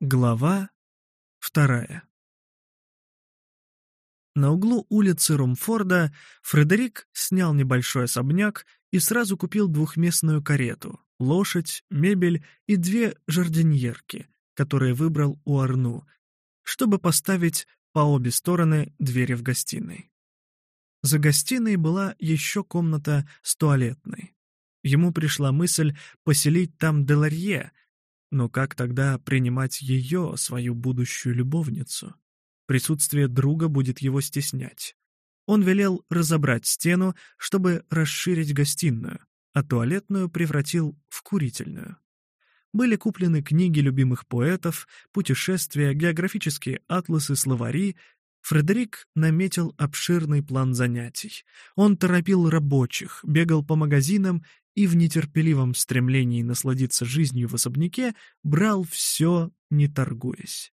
Глава вторая. На углу улицы Румфорда Фредерик снял небольшой особняк и сразу купил двухместную карету, лошадь, мебель и две жардиньерки, которые выбрал у Арну, чтобы поставить по обе стороны двери в гостиной. За гостиной была еще комната с туалетной. Ему пришла мысль поселить там Деларье — но как тогда принимать ее, свою будущую любовницу? Присутствие друга будет его стеснять. Он велел разобрать стену, чтобы расширить гостиную, а туалетную превратил в курительную. Были куплены книги любимых поэтов, путешествия, географические атласы, словари. Фредерик наметил обширный план занятий. Он торопил рабочих, бегал по магазинам и в нетерпеливом стремлении насладиться жизнью в особняке брал все, не торгуясь.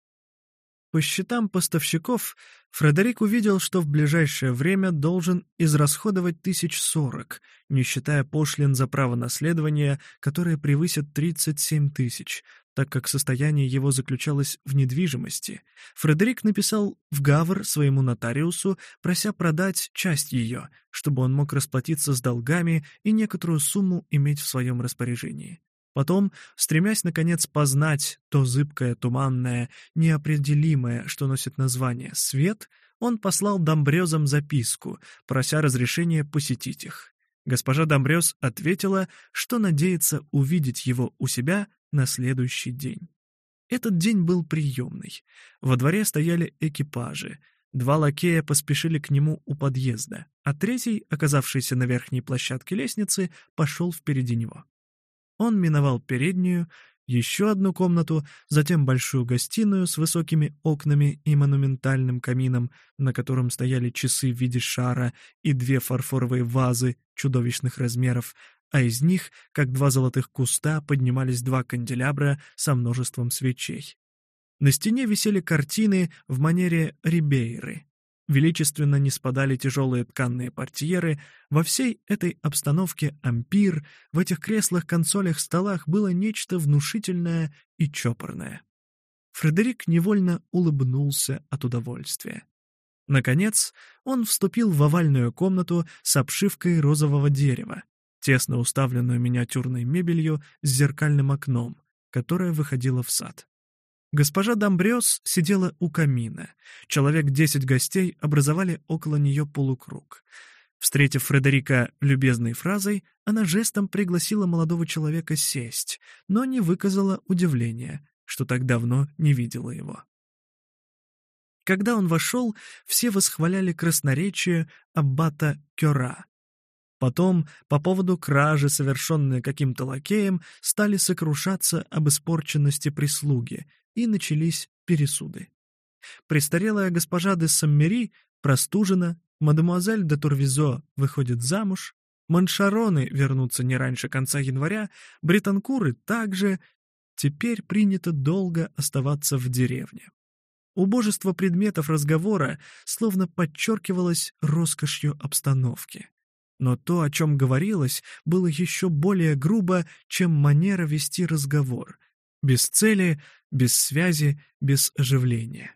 По счетам поставщиков Фредерик увидел, что в ближайшее время должен израсходовать тысяч сорок, не считая пошлин за право наследования, которые превысят 37 тысяч, так как состояние его заключалось в недвижимости, Фредерик написал в Гавр своему нотариусу, прося продать часть ее, чтобы он мог расплатиться с долгами и некоторую сумму иметь в своем распоряжении. Потом, стремясь, наконец, познать то зыбкое, туманное, неопределимое, что носит название «свет», он послал Домбрёзам записку, прося разрешения посетить их. Госпожа Домбрёз ответила, что надеется увидеть его у себя на следующий день. Этот день был приемный. Во дворе стояли экипажи. Два лакея поспешили к нему у подъезда, а третий, оказавшийся на верхней площадке лестницы, пошел впереди него. Он миновал переднюю, еще одну комнату, затем большую гостиную с высокими окнами и монументальным камином, на котором стояли часы в виде шара и две фарфоровые вазы чудовищных размеров, а из них, как два золотых куста, поднимались два канделябра со множеством свечей. На стене висели картины в манере рибейры. Величественно не спадали тяжелые тканные портьеры. Во всей этой обстановке ампир, в этих креслах, консолях, столах было нечто внушительное и чопорное. Фредерик невольно улыбнулся от удовольствия. Наконец, он вступил в овальную комнату с обшивкой розового дерева, тесно уставленную миниатюрной мебелью с зеркальным окном, которое выходило в сад. Госпожа Домбрёс сидела у камина. Человек десять гостей образовали около нее полукруг. Встретив Фредерика любезной фразой, она жестом пригласила молодого человека сесть, но не выказала удивления, что так давно не видела его. Когда он вошел, все восхваляли красноречие аббата Кёра, Потом, по поводу кражи, совершенной каким-то лакеем, стали сокрушаться об испорченности прислуги, и начались пересуды. Престарелая госпожа де Саммери простужена, мадемуазель де Турвизо выходит замуж, маншароны вернутся не раньше конца января, британкуры также, теперь принято долго оставаться в деревне. Убожество предметов разговора словно подчеркивалось роскошью обстановки. Но то, о чем говорилось, было еще более грубо, чем манера вести разговор. Без цели, без связи, без оживления.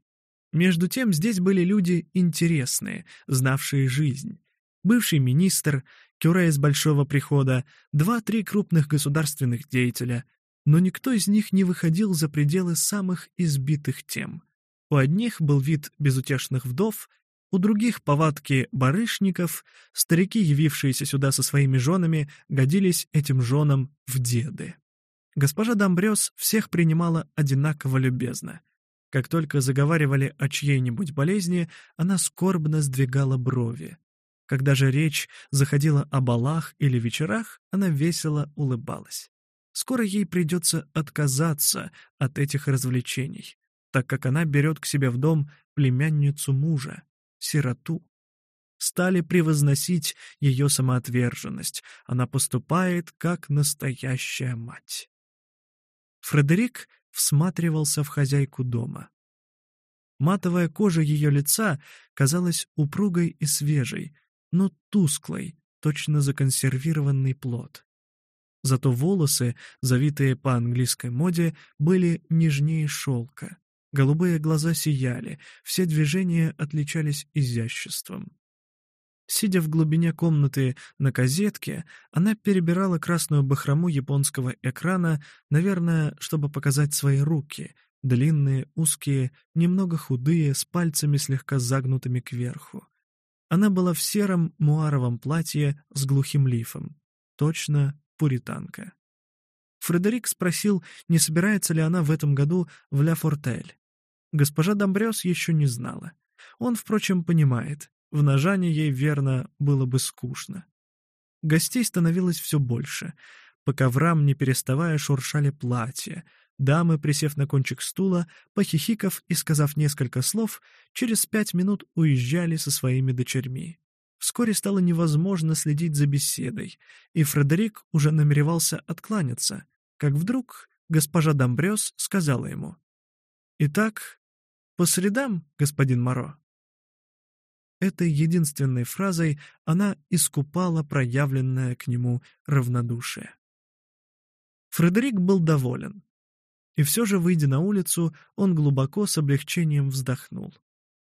Между тем здесь были люди интересные, знавшие жизнь. Бывший министр, кюре из Большого Прихода, два-три крупных государственных деятеля. Но никто из них не выходил за пределы самых избитых тем. У одних был вид безутешных вдов — у других повадки барышников старики, явившиеся сюда со своими женами, годились этим женам в деды. Госпожа Домбрёс всех принимала одинаково любезно. Как только заговаривали о чьей-нибудь болезни, она скорбно сдвигала брови. Когда же речь заходила о балах или вечерах, она весело улыбалась. Скоро ей придется отказаться от этих развлечений, так как она берет к себе в дом племянницу мужа, сироту. Стали превозносить ее самоотверженность. Она поступает как настоящая мать. Фредерик всматривался в хозяйку дома. Матовая кожа ее лица казалась упругой и свежей, но тусклой, точно законсервированный плод. Зато волосы, завитые по английской моде, были нежнее шелка. Голубые глаза сияли, все движения отличались изяществом. Сидя в глубине комнаты на козетке, она перебирала красную бахрому японского экрана, наверное, чтобы показать свои руки, длинные, узкие, немного худые, с пальцами слегка загнутыми кверху. Она была в сером муаровом платье с глухим лифом. Точно пуританка. Фредерик спросил, не собирается ли она в этом году в Ля Фортель. Госпожа Домбрёс еще не знала. Он, впрочем, понимает, в ножане ей, верно, было бы скучно. Гостей становилось все больше. По коврам, не переставая, шуршали платья. Дамы, присев на кончик стула, похихиков и сказав несколько слов, через пять минут уезжали со своими дочерьми. Вскоре стало невозможно следить за беседой, и Фредерик уже намеревался откланяться, как вдруг госпожа Домбрёс сказала ему. «Итак, по средам, господин Моро». Этой единственной фразой она искупала проявленное к нему равнодушие. Фредерик был доволен. И все же, выйдя на улицу, он глубоко с облегчением вздохнул.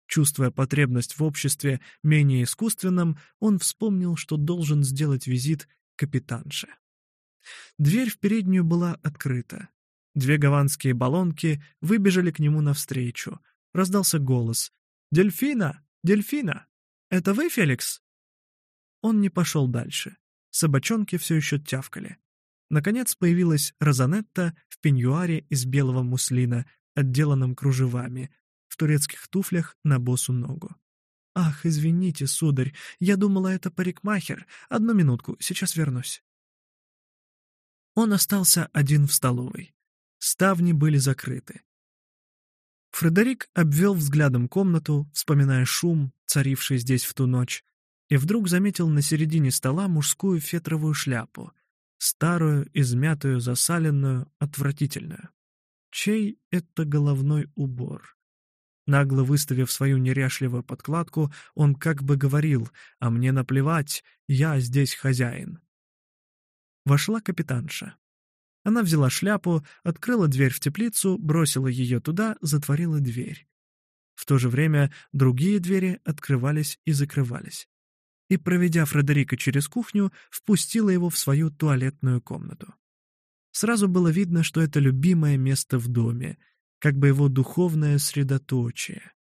Чувствуя потребность в обществе менее искусственном, он вспомнил, что должен сделать визит капитанше. Дверь в переднюю была открыта. Две гаванские баллонки выбежали к нему навстречу, — раздался голос. «Дельфина! Дельфина! Это вы, Феликс?» Он не пошел дальше. Собачонки все еще тявкали. Наконец появилась Розанетта в пеньюаре из белого муслина, отделанном кружевами, в турецких туфлях на босу ногу. «Ах, извините, сударь, я думала, это парикмахер. Одну минутку, сейчас вернусь». Он остался один в столовой. Ставни были закрыты. Фредерик обвел взглядом комнату, вспоминая шум, царивший здесь в ту ночь, и вдруг заметил на середине стола мужскую фетровую шляпу, старую, измятую, засаленную, отвратительную. Чей это головной убор? Нагло выставив свою неряшливую подкладку, он как бы говорил, «А мне наплевать, я здесь хозяин». Вошла капитанша. Она взяла шляпу, открыла дверь в теплицу, бросила ее туда, затворила дверь. В то же время другие двери открывались и закрывались. И, проведя Фредерика через кухню, впустила его в свою туалетную комнату. Сразу было видно, что это любимое место в доме, как бы его духовное средоточие.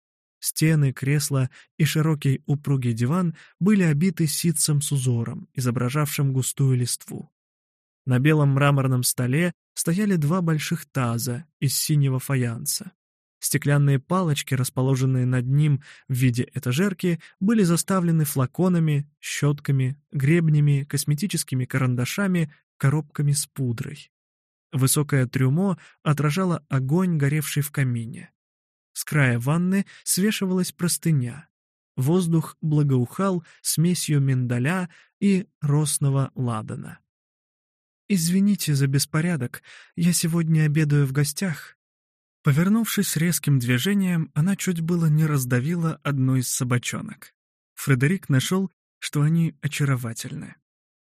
Стены, кресла и широкий упругий диван были обиты ситцем с узором, изображавшим густую листву. На белом мраморном столе стояли два больших таза из синего фаянса. Стеклянные палочки, расположенные над ним в виде этажерки, были заставлены флаконами, щетками, гребнями, косметическими карандашами, коробками с пудрой. Высокое трюмо отражало огонь, горевший в камине. С края ванны свешивалась простыня. Воздух благоухал смесью миндаля и росного ладана. «Извините за беспорядок, я сегодня обедаю в гостях». Повернувшись резким движением, она чуть было не раздавила одну из собачонок. Фредерик нашел, что они очаровательны.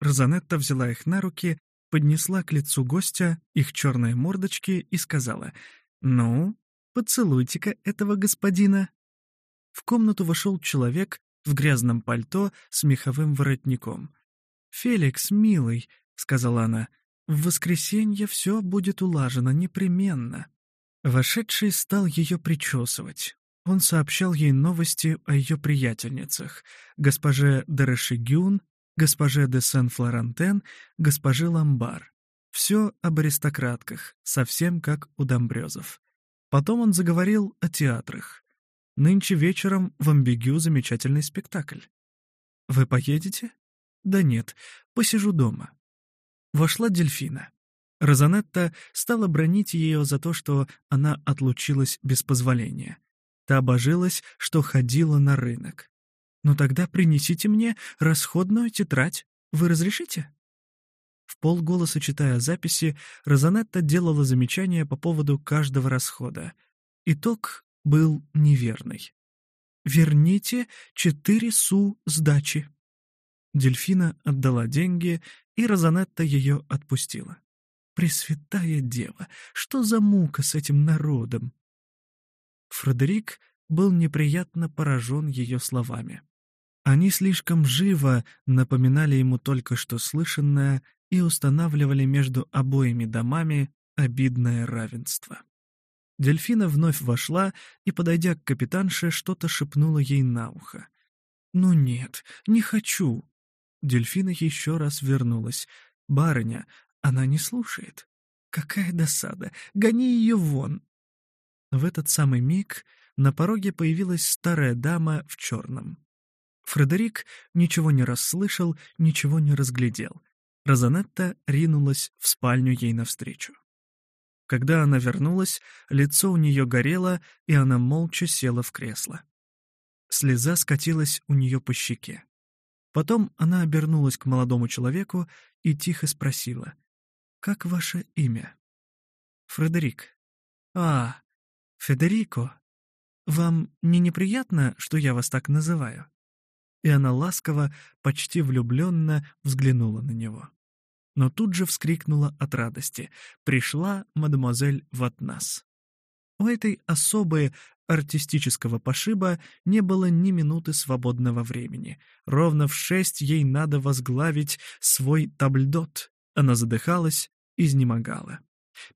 Розанетта взяла их на руки, поднесла к лицу гостя их черные мордочки и сказала «Ну, поцелуйте-ка этого господина». В комнату вошел человек в грязном пальто с меховым воротником. «Феликс, милый, сказала она, в воскресенье все будет улажено непременно. Вошедший стал ее причесывать. Он сообщал ей новости о ее приятельницах, госпоже Дерешигюн, госпоже де Сен-Флорантен, госпоже Ламбар. Все об аристократках, совсем как у Домбрёзов. Потом он заговорил о театрах. Нынче вечером в Амбигю замечательный спектакль. «Вы поедете?» «Да нет, посижу дома», вошла дельфина. Розанетта стала бронить ее за то, что она отлучилась без позволения. Та божилась, что ходила на рынок. «Но тогда принесите мне расходную тетрадь. Вы разрешите?» В полголоса читая записи, Розанетта делала замечания по поводу каждого расхода. Итог был неверный. «Верните четыре су сдачи». Дельфина отдала деньги и Розанетта ее отпустила. «Пресвятая дева, что за мука с этим народом?» Фредерик был неприятно поражен ее словами. Они слишком живо напоминали ему только что слышанное и устанавливали между обоими домами обидное равенство. Дельфина вновь вошла и, подойдя к капитанше, что-то шепнула ей на ухо. «Ну нет, не хочу», Дельфина еще раз вернулась. «Барыня, она не слушает. Какая досада! Гони ее вон!» В этот самый миг на пороге появилась старая дама в черном. Фредерик ничего не расслышал, ничего не разглядел. Розанетта ринулась в спальню ей навстречу. Когда она вернулась, лицо у нее горело, и она молча села в кресло. Слеза скатилась у нее по щеке. Потом она обернулась к молодому человеку и тихо спросила. «Как ваше имя?» «Фредерик». «А, Федерико. Вам не неприятно, что я вас так называю?» И она ласково, почти влюбленно взглянула на него. Но тут же вскрикнула от радости. Пришла мадемуазель Ватнас. У этой особые, артистического пошиба не было ни минуты свободного времени. Ровно в шесть ей надо возглавить свой табльдот. Она задыхалась, изнемогала.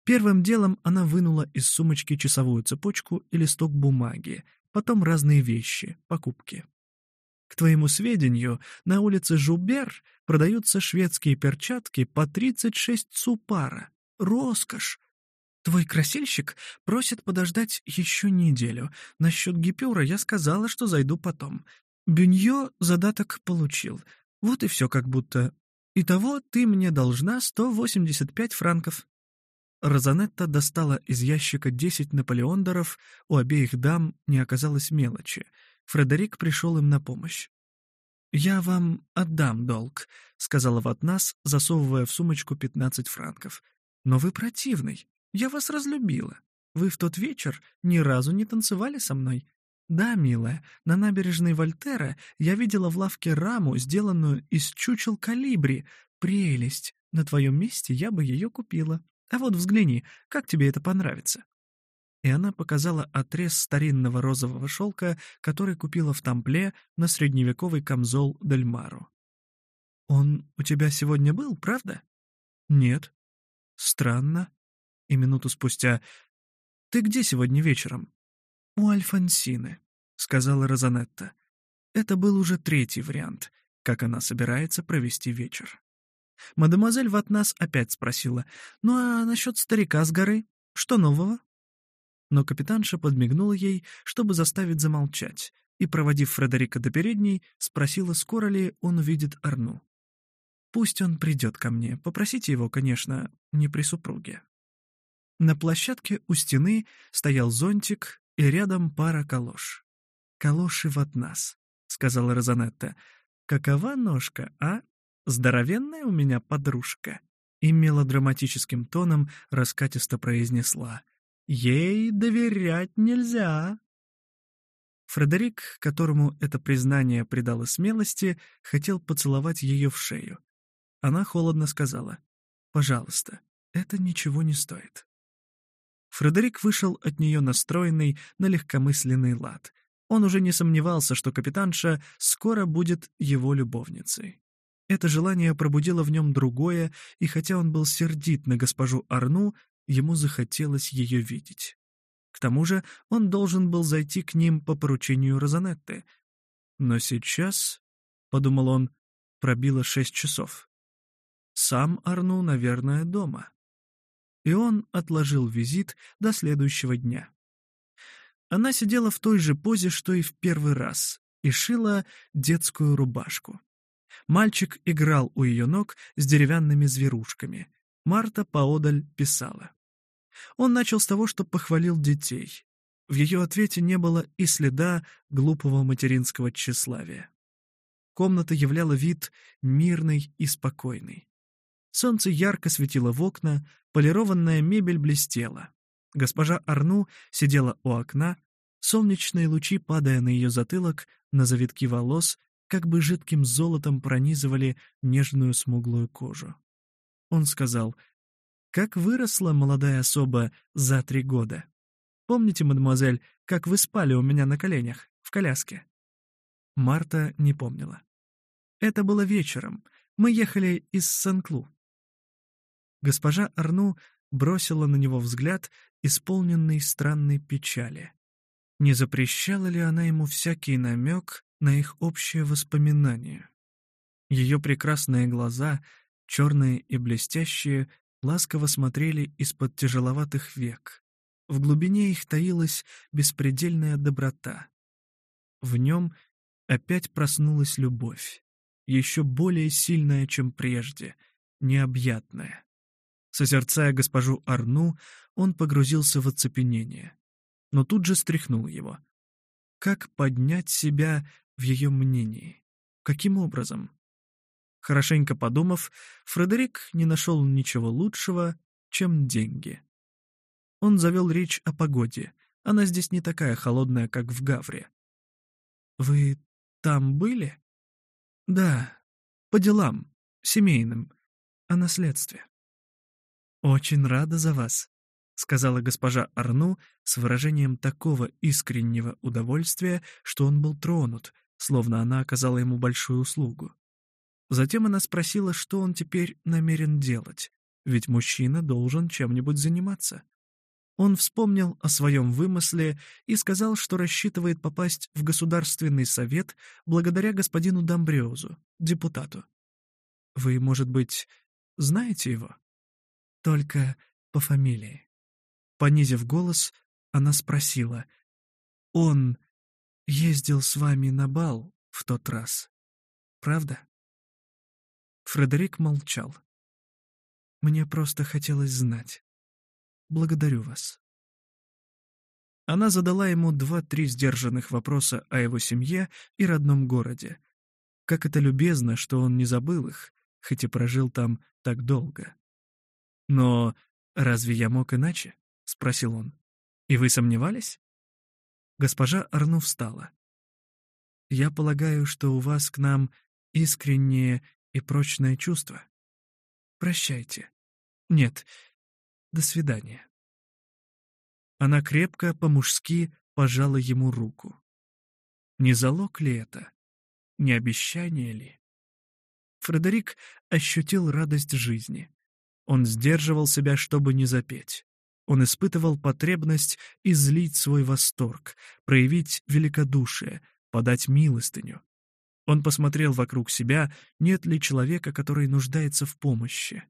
Первым делом она вынула из сумочки часовую цепочку и листок бумаги, потом разные вещи, покупки. К твоему сведению, на улице Жубер продаются шведские перчатки по 36 су пара. Роскошь! Твой красильщик просит подождать еще неделю. Насчет гипюра я сказала, что зайду потом. Бюньё задаток получил. Вот и все как будто. Итого ты мне должна 185 франков». Розанетта достала из ящика 10 наполеондоров, у обеих дам не оказалось мелочи. Фредерик пришел им на помощь. «Я вам отдам долг», — сказала Ватнас, засовывая в сумочку 15 франков. «Но вы противный. Я вас разлюбила. Вы в тот вечер ни разу не танцевали со мной. Да, милая, на набережной Вольтера я видела в лавке раму, сделанную из чучел калибри. Прелесть. На твоем месте я бы ее купила. А вот взгляни, как тебе это понравится». И она показала отрез старинного розового шелка, который купила в тампле на средневековый камзол Дельмару. «Он у тебя сегодня был, правда?» «Нет». «Странно и минуту спустя. «Ты где сегодня вечером?» «У Альфонсины», — сказала Розанетта. Это был уже третий вариант, как она собирается провести вечер. Мадемуазель Ватнас опять спросила, «Ну а насчет старика с горы? Что нового?» Но капитанша подмигнула ей, чтобы заставить замолчать, и, проводив Фредерика до передней, спросила, скоро ли он увидит Арну. «Пусть он придет ко мне. Попросите его, конечно, не при супруге». На площадке у стены стоял зонтик и рядом пара калош. «Калоши в от нас», — сказала Розанетта. «Какова ножка, а? Здоровенная у меня подружка». И мелодраматическим тоном раскатисто произнесла. «Ей доверять нельзя». Фредерик, которому это признание придало смелости, хотел поцеловать ее в шею. Она холодно сказала. «Пожалуйста, это ничего не стоит». Фредерик вышел от нее настроенный на легкомысленный лад. Он уже не сомневался, что капитанша скоро будет его любовницей. Это желание пробудило в нем другое, и хотя он был сердит на госпожу Арну, ему захотелось ее видеть. К тому же он должен был зайти к ним по поручению Розанетты. Но сейчас, — подумал он, — пробило шесть часов. Сам Арну, наверное, дома и он отложил визит до следующего дня. Она сидела в той же позе, что и в первый раз, и шила детскую рубашку. Мальчик играл у ее ног с деревянными зверушками. Марта поодаль писала. Он начал с того, что похвалил детей. В ее ответе не было и следа глупого материнского тщеславия. Комната являла вид мирный и спокойный. Солнце ярко светило в окна, Полированная мебель блестела. Госпожа Арну сидела у окна, солнечные лучи, падая на ее затылок, на завитки волос, как бы жидким золотом пронизывали нежную смуглую кожу. Он сказал, «Как выросла молодая особа за три года! Помните, мадемуазель, как вы спали у меня на коленях, в коляске?» Марта не помнила. Это было вечером. Мы ехали из Сен-Клу. Госпожа Арну бросила на него взгляд, исполненный странной печали. Не запрещала ли она ему всякий намек на их общее воспоминание? Ее прекрасные глаза, черные и блестящие, ласково смотрели из-под тяжеловатых век. В глубине их таилась беспредельная доброта. В нем опять проснулась любовь, еще более сильная, чем прежде, необъятная. Созерцая госпожу Арну, он погрузился в оцепенение, но тут же стряхнул его. Как поднять себя в ее мнении? Каким образом? Хорошенько подумав, Фредерик не нашел ничего лучшего, чем деньги. Он завел речь о погоде. Она здесь не такая холодная, как в Гавре. «Вы там были?» «Да, по делам, семейным, о наследстве». «Очень рада за вас», — сказала госпожа Арну с выражением такого искреннего удовольствия, что он был тронут, словно она оказала ему большую услугу. Затем она спросила, что он теперь намерен делать, ведь мужчина должен чем-нибудь заниматься. Он вспомнил о своем вымысле и сказал, что рассчитывает попасть в Государственный совет благодаря господину Домбреузу, депутату. «Вы, может быть, знаете его?» только по фамилии. Понизив голос, она спросила. «Он ездил с вами на бал в тот раз, правда?» Фредерик молчал. «Мне просто хотелось знать. Благодарю вас». Она задала ему два-три сдержанных вопроса о его семье и родном городе. Как это любезно, что он не забыл их, хоть и прожил там так долго. «Но разве я мог иначе?» — спросил он. «И вы сомневались?» Госпожа Арну встала. «Я полагаю, что у вас к нам искреннее и прочное чувство. Прощайте. Нет, до свидания». Она крепко, по-мужски, пожала ему руку. Не залог ли это? Не обещание ли? Фредерик ощутил радость жизни. Он сдерживал себя, чтобы не запеть. Он испытывал потребность излить свой восторг, проявить великодушие, подать милостыню. Он посмотрел вокруг себя, нет ли человека, который нуждается в помощи.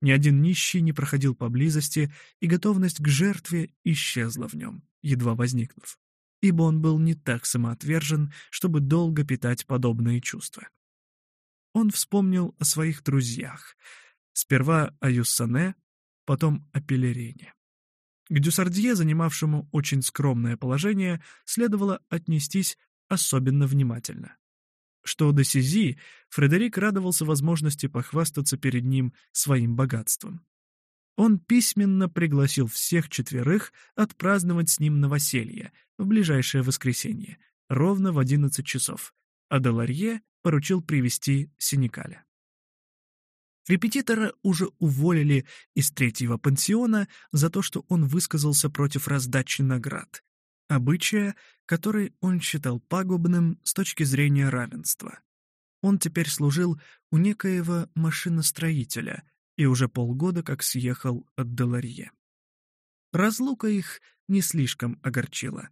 Ни один нищий не проходил поблизости, и готовность к жертве исчезла в нем, едва возникнув. Ибо он был не так самоотвержен, чтобы долго питать подобные чувства. Он вспомнил о своих друзьях — Сперва Аюссане, потом Апеллерине. К Дюсардье, занимавшему очень скромное положение, следовало отнестись особенно внимательно. Что до Сизи, Фредерик радовался возможности похвастаться перед ним своим богатством. Он письменно пригласил всех четверых отпраздновать с ним новоселье в ближайшее воскресенье, ровно в 11 часов, а Деларье поручил привести Синикаля. Репетитора уже уволили из третьего пансиона за то, что он высказался против раздачи наград, обычая, который он считал пагубным с точки зрения равенства. Он теперь служил у некоего машиностроителя и уже полгода как съехал от Деларье. Разлука их не слишком огорчила.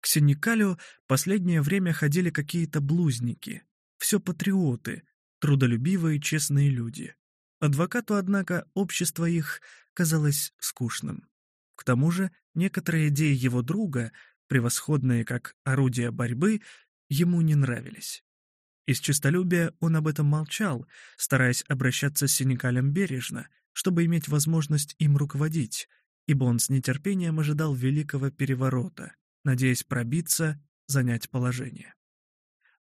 К Синекалю последнее время ходили какие-то блузники, все патриоты, трудолюбивые честные люди. Адвокату, однако, общество их казалось скучным. К тому же некоторые идеи его друга, превосходные как орудие борьбы, ему не нравились. Из честолюбия он об этом молчал, стараясь обращаться с Синекалем бережно, чтобы иметь возможность им руководить, ибо он с нетерпением ожидал великого переворота, надеясь пробиться, занять положение.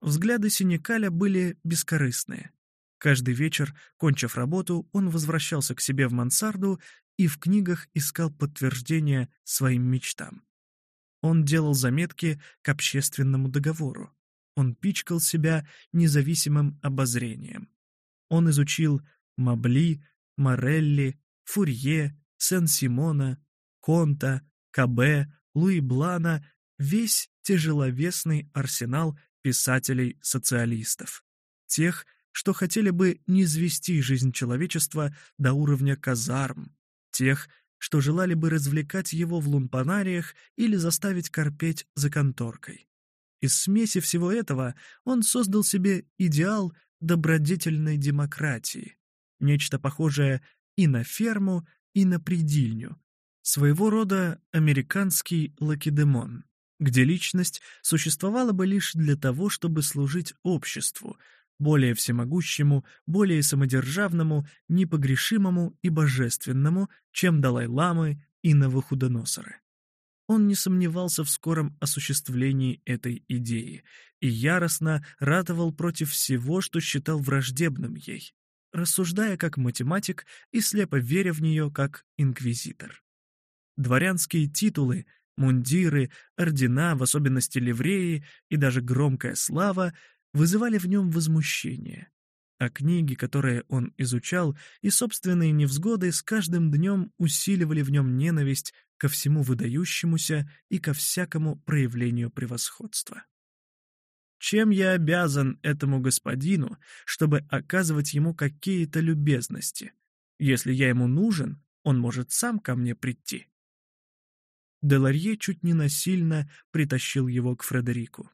Взгляды Синекаля были бескорыстные. Каждый вечер, кончив работу, он возвращался к себе в мансарду и в книгах искал подтверждение своим мечтам. Он делал заметки к общественному договору. Он пичкал себя независимым обозрением. Он изучил Мабли, Морелли, Фурье, Сен-Симона, Конта, Кабе, Луи Блана, весь тяжеловесный арсенал писателей, социалистов. Тех, что хотели бы не извести жизнь человечества до уровня казарм. Тех, что желали бы развлекать его в лумпанариях или заставить корпеть за конторкой. Из смеси всего этого он создал себе идеал добродетельной демократии, нечто похожее и на ферму, и на предильню, своего рода американский лакедемон где личность существовала бы лишь для того, чтобы служить обществу, более всемогущему, более самодержавному, непогрешимому и божественному, чем Далай-ламы и Навуходоносоры. Он не сомневался в скором осуществлении этой идеи и яростно ратовал против всего, что считал враждебным ей, рассуждая как математик и слепо веря в нее как инквизитор. Дворянские титулы — мундиры, ордена, в особенности ливреи и даже громкая слава вызывали в нем возмущение. А книги, которые он изучал, и собственные невзгоды с каждым днем усиливали в нем ненависть ко всему выдающемуся и ко всякому проявлению превосходства. Чем я обязан этому господину, чтобы оказывать ему какие-то любезности? Если я ему нужен, он может сам ко мне прийти. Деларье чуть не насильно притащил его к Фредерику.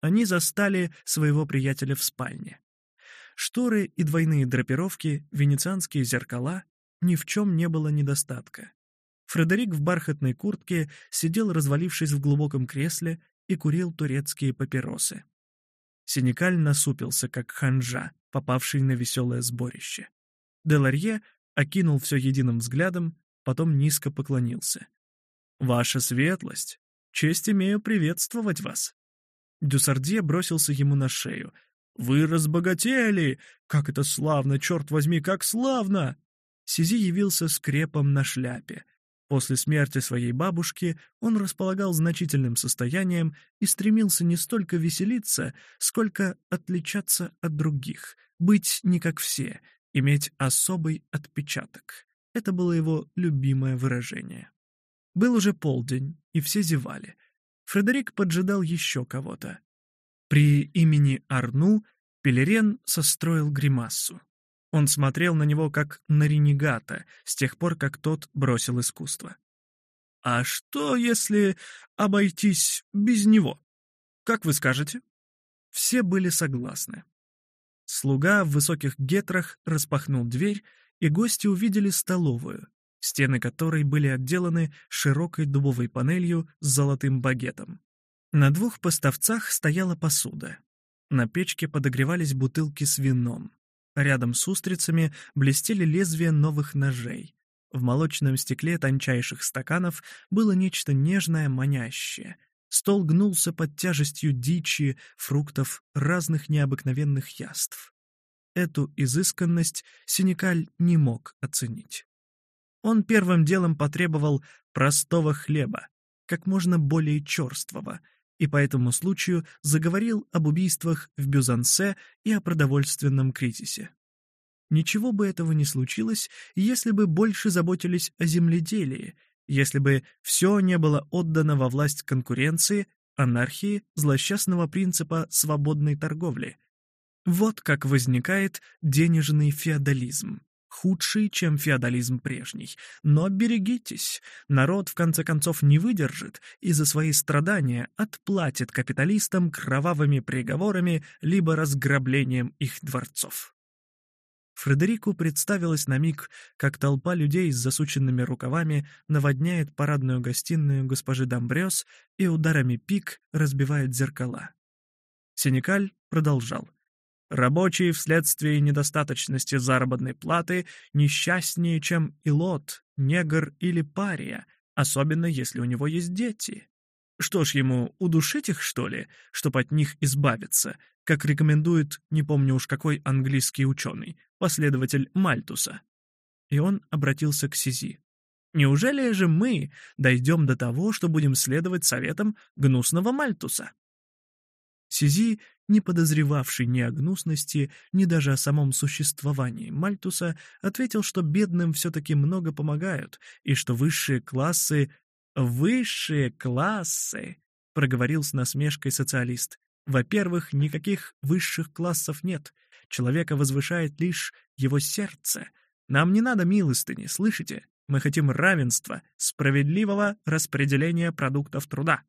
Они застали своего приятеля в спальне. Шторы и двойные драпировки, венецианские зеркала — ни в чем не было недостатка. Фредерик в бархатной куртке сидел, развалившись в глубоком кресле, и курил турецкие папиросы. Синекаль насупился, как ханжа, попавший на веселое сборище. Деларье окинул все единым взглядом, потом низко поклонился. «Ваша светлость, честь имею приветствовать вас». Дюсардье бросился ему на шею. «Вы разбогатели! Как это славно, черт возьми, как славно!» Сизи явился с крепом на шляпе. После смерти своей бабушки он располагал значительным состоянием и стремился не столько веселиться, сколько отличаться от других, быть не как все, иметь особый отпечаток. Это было его любимое выражение. Был уже полдень, и все зевали. Фредерик поджидал еще кого-то. При имени Арну Пелерен состроил гримассу. Он смотрел на него как на ренегата с тех пор, как тот бросил искусство. «А что, если обойтись без него? Как вы скажете?» Все были согласны. Слуга в высоких гетрах распахнул дверь, и гости увидели столовую, стены которой были отделаны широкой дубовой панелью с золотым багетом. На двух поставцах стояла посуда. На печке подогревались бутылки с вином. Рядом с устрицами блестели лезвия новых ножей. В молочном стекле тончайших стаканов было нечто нежное, манящее. Стол гнулся под тяжестью дичи, фруктов, разных необыкновенных яств. Эту изысканность Синекаль не мог оценить. Он первым делом потребовал простого хлеба, как можно более черствого, и по этому случаю заговорил об убийствах в Бюзансе и о продовольственном кризисе. Ничего бы этого не случилось, если бы больше заботились о земледелии, если бы все не было отдано во власть конкуренции, анархии, злосчастного принципа свободной торговли. Вот как возникает денежный феодализм худший, чем феодализм прежний. Но берегитесь, народ в конце концов не выдержит и за свои страдания отплатит капиталистам кровавыми приговорами либо разграблением их дворцов. Фредерику представилось на миг, как толпа людей с засученными рукавами наводняет парадную гостиную госпожи Домбрёс и ударами пик разбивает зеркала. Синекаль продолжал. Рабочие вследствие недостаточности заработной платы несчастнее, чем илот, негр или пария, особенно если у него есть дети. Что ж ему, удушить их, что ли, чтобы от них избавиться, как рекомендует, не помню уж какой английский ученый, последователь Мальтуса. И он обратился к Сизи. Неужели же мы дойдем до того, что будем следовать советам гнусного Мальтуса? Сизи не подозревавший ни о гнусности, ни даже о самом существовании Мальтуса, ответил, что бедным все-таки много помогают, и что высшие классы... «Высшие классы!» — проговорил с насмешкой социалист. «Во-первых, никаких высших классов нет. Человека возвышает лишь его сердце. Нам не надо милостыни, слышите? Мы хотим равенства, справедливого распределения продуктов труда».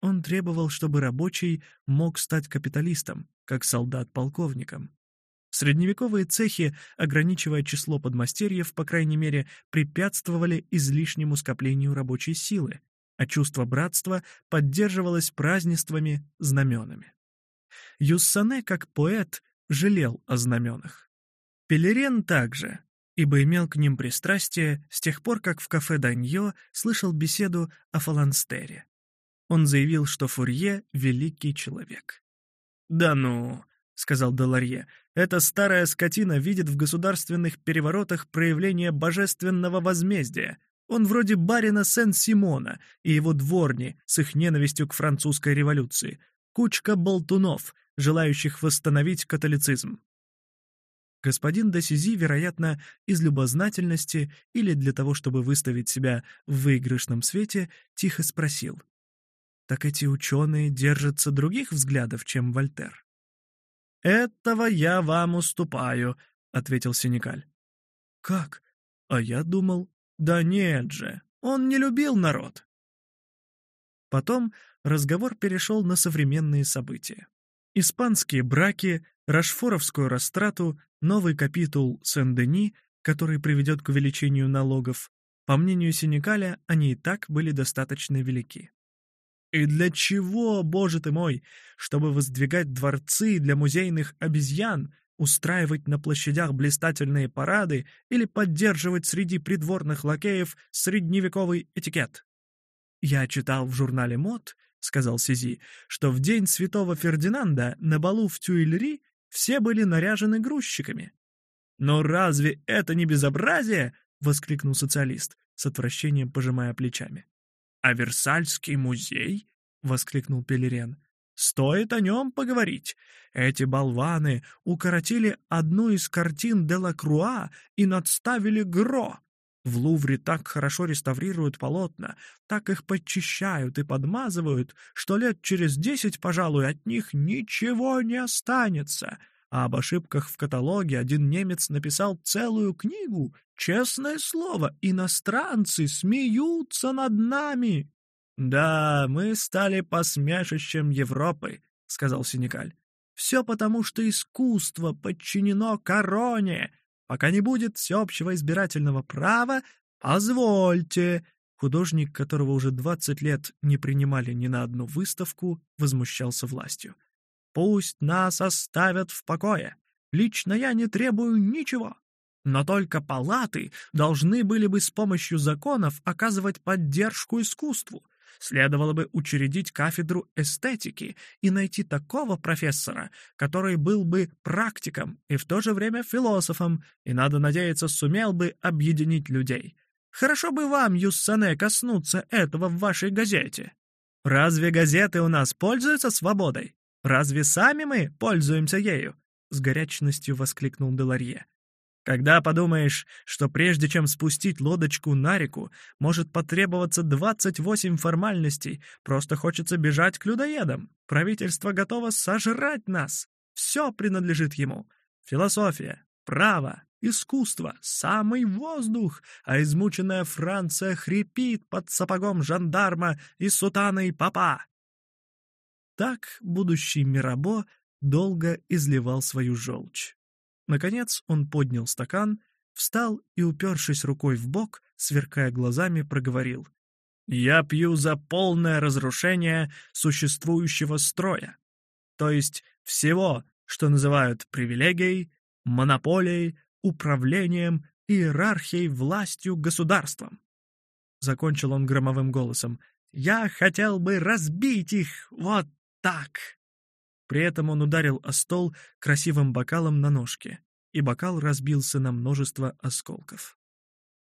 Он требовал, чтобы рабочий мог стать капиталистом, как солдат полковником. Средневековые цехи, ограничивая число подмастерьев, по крайней мере, препятствовали излишнему скоплению рабочей силы, а чувство братства поддерживалось празднествами, знаменами. Юссане, как поэт, жалел о знаменах. Пелерен также, ибо имел к ним пристрастие с тех пор, как в кафе Даньо слышал беседу о фаланстере. Он заявил, что Фурье — великий человек. «Да ну», — сказал Деларье, — «эта старая скотина видит в государственных переворотах проявление божественного возмездия. Он вроде барина Сен-Симона и его дворни с их ненавистью к французской революции. Кучка болтунов, желающих восстановить католицизм». Господин Досизи, вероятно, из любознательности или для того, чтобы выставить себя в выигрышном свете, тихо спросил так эти ученые держатся других взглядов, чем Вольтер. «Этого я вам уступаю», — ответил Синекаль. «Как?» А я думал, да нет же, он не любил народ. Потом разговор перешел на современные события. Испанские браки, Рашфоровскую растрату, новый капитул Сен-Дени, который приведет к увеличению налогов, по мнению Синекаля, они и так были достаточно велики. И для чего, боже ты мой, чтобы воздвигать дворцы для музейных обезьян, устраивать на площадях блистательные парады или поддерживать среди придворных лакеев средневековый этикет? Я читал в журнале «Мод», — сказал Сизи, что в день святого Фердинанда на балу в Тюильри все были наряжены грузчиками. «Но разве это не безобразие?» — воскликнул социалист, с отвращением пожимая плечами. «А Версальский музей?» — воскликнул Пелерен. «Стоит о нем поговорить. Эти болваны укоротили одну из картин Делакруа и надставили Гро. В Лувре так хорошо реставрируют полотна, так их подчищают и подмазывают, что лет через десять, пожалуй, от них ничего не останется» а об ошибках в каталоге один немец написал целую книгу. Честное слово, иностранцы смеются над нами. Да, мы стали посмешищем Европы, сказал Синекаль. Все потому, что искусство подчинено короне. Пока не будет всеобщего избирательного права, позвольте. Художник, которого уже 20 лет не принимали ни на одну выставку, возмущался властью. Пусть нас оставят в покое. Лично я не требую ничего. Но только палаты должны были бы с помощью законов оказывать поддержку искусству. Следовало бы учредить кафедру эстетики и найти такого профессора, который был бы практиком и в то же время философом, и, надо надеяться, сумел бы объединить людей. Хорошо бы вам, Юссане, коснуться этого в вашей газете. Разве газеты у нас пользуются свободой? «Разве сами мы пользуемся ею?» — с горячностью воскликнул Деларье. «Когда подумаешь, что прежде чем спустить лодочку на реку, может потребоваться 28 формальностей, просто хочется бежать к людоедам. Правительство готово сожрать нас. Все принадлежит ему. Философия, право, искусство, самый воздух, а измученная Франция хрипит под сапогом жандарма и сутаной папа. Так будущий Мирабо долго изливал свою желчь. Наконец он поднял стакан, встал и, упершись рукой в бок, сверкая глазами, проговорил. «Я пью за полное разрушение существующего строя, то есть всего, что называют привилегией, монополией, управлением, иерархией, властью, государством». Закончил он громовым голосом. «Я хотел бы разбить их, вот так!» При этом он ударил о стол красивым бокалом на ножке, и бокал разбился на множество осколков.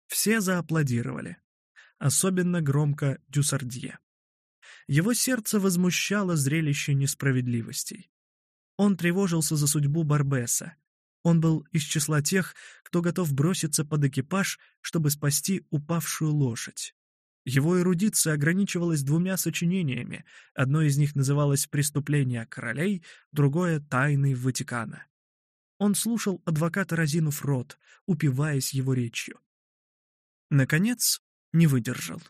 Все зааплодировали. Особенно громко Дюсардье. Его сердце возмущало зрелище несправедливостей. Он тревожился за судьбу Барбеса. Он был из числа тех, кто готов броситься под экипаж, чтобы спасти упавшую лошадь. Его эрудиция ограничивалась двумя сочинениями, одно из них называлось «Преступление королей», другое — «Тайны Ватикана». Он слушал адвоката разинув рот, упиваясь его речью. Наконец, не выдержал.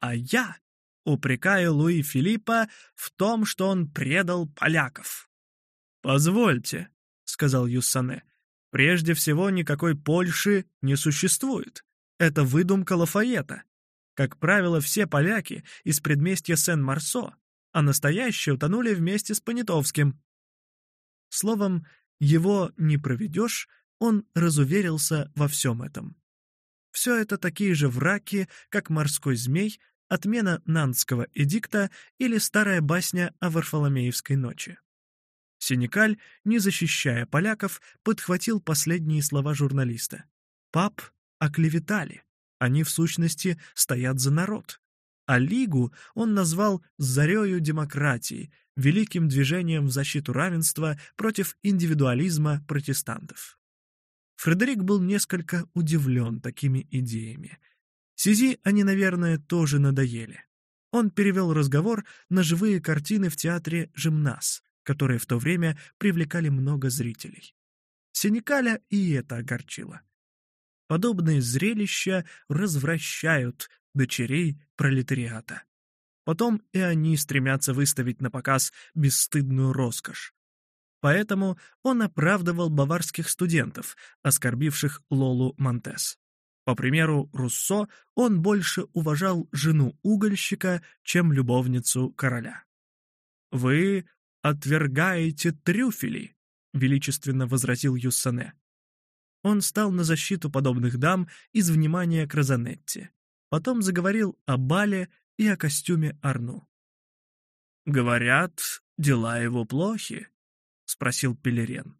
«А я упрекаю Луи Филиппа в том, что он предал поляков». «Позвольте», — сказал Юссане, — «прежде всего никакой Польши не существует. Это выдумка Лафаета. Как правило, все поляки из предместья Сен-Марсо, а настоящие утонули вместе с Понятовским. Словом, его не проведешь, он разуверился во всем этом. Все это такие же враки, как морской змей, отмена Нанского эдикта или старая басня о Варфоломеевской ночи. Синекаль, не защищая поляков, подхватил последние слова журналиста. «Пап оклеветали». Они, в сущности, стоят за народ. А Лигу он назвал «зарею демократии», великим движением в защиту равенства против индивидуализма протестантов. Фредерик был несколько удивлен такими идеями. Сизи они, наверное, тоже надоели. Он перевел разговор на живые картины в театре «Жимнас», которые в то время привлекали много зрителей. Синикаля и это огорчило. Подобные зрелища развращают дочерей пролетариата. Потом и они стремятся выставить на показ бесстыдную роскошь. Поэтому он оправдывал баварских студентов, оскорбивших Лолу Монтес. По примеру Руссо, он больше уважал жену угольщика, чем любовницу короля. «Вы отвергаете трюфели», — величественно возразил Юссане. Он стал на защиту подобных дам из внимания к Розанетти. Потом заговорил о бале и о костюме Арну. «Говорят, дела его плохи», — спросил Пелерен.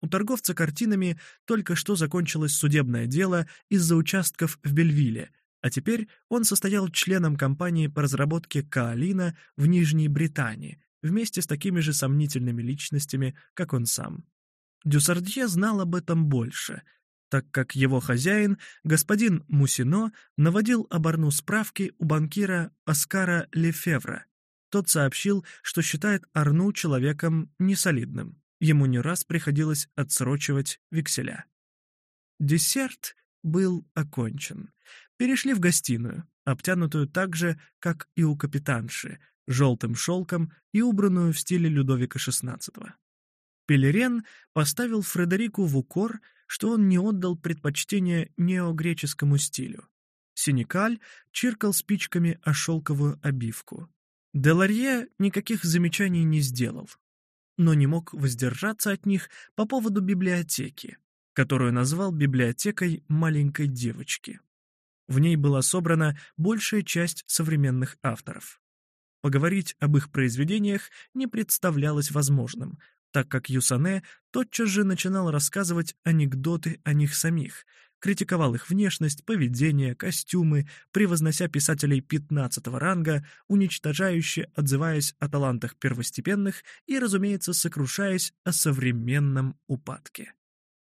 У торговца картинами только что закончилось судебное дело из-за участков в Бельвилле, а теперь он состоял членом компании по разработке Каолина в Нижней Британии вместе с такими же сомнительными личностями, как он сам. Дюсардье знал об этом больше, так как его хозяин, господин Мусино, наводил оборну справки у банкира Оскара Лефевра. Тот сообщил, что считает Арну человеком несолидным. Ему не раз приходилось отсрочивать векселя. Десерт был окончен. Перешли в гостиную, обтянутую так же, как и у капитанши, желтым шелком и убранную в стиле Людовика XVI. Пелерен поставил Фредерику в укор, что он не отдал предпочтение неогреческому стилю. Синикаль чиркал спичками о шелковую обивку. Деларье никаких замечаний не сделал, но не мог воздержаться от них по поводу библиотеки, которую назвал библиотекой маленькой девочки. В ней была собрана большая часть современных авторов. Поговорить об их произведениях не представлялось возможным, так как Юсане тотчас же начинал рассказывать анекдоты о них самих, критиковал их внешность, поведение, костюмы, превознося писателей 15 ранга, уничтожающе отзываясь о талантах первостепенных и, разумеется, сокрушаясь о современном упадке.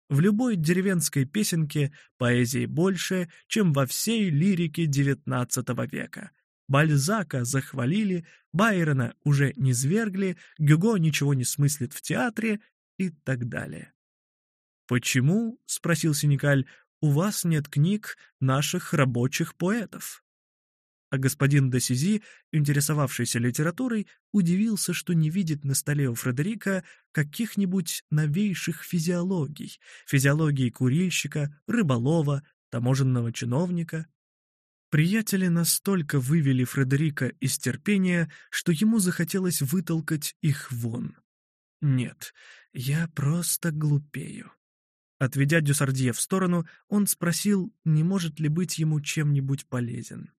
В любой деревенской песенке поэзии больше, чем во всей лирике XIX века, Бальзака захвалили, Байрона уже не низвергли, Гюго ничего не смыслит в театре и так далее. «Почему, — спросил Синикаль, — у вас нет книг наших рабочих поэтов?» А господин Досизи, интересовавшийся литературой, удивился, что не видит на столе у Фредерика каких-нибудь новейших физиологий, физиологии курильщика, рыболова, таможенного чиновника. Приятели настолько вывели Фредерика из терпения, что ему захотелось вытолкать их вон. «Нет, я просто глупею». Отведя Дюсардье в сторону, он спросил, не может ли быть ему чем-нибудь полезен.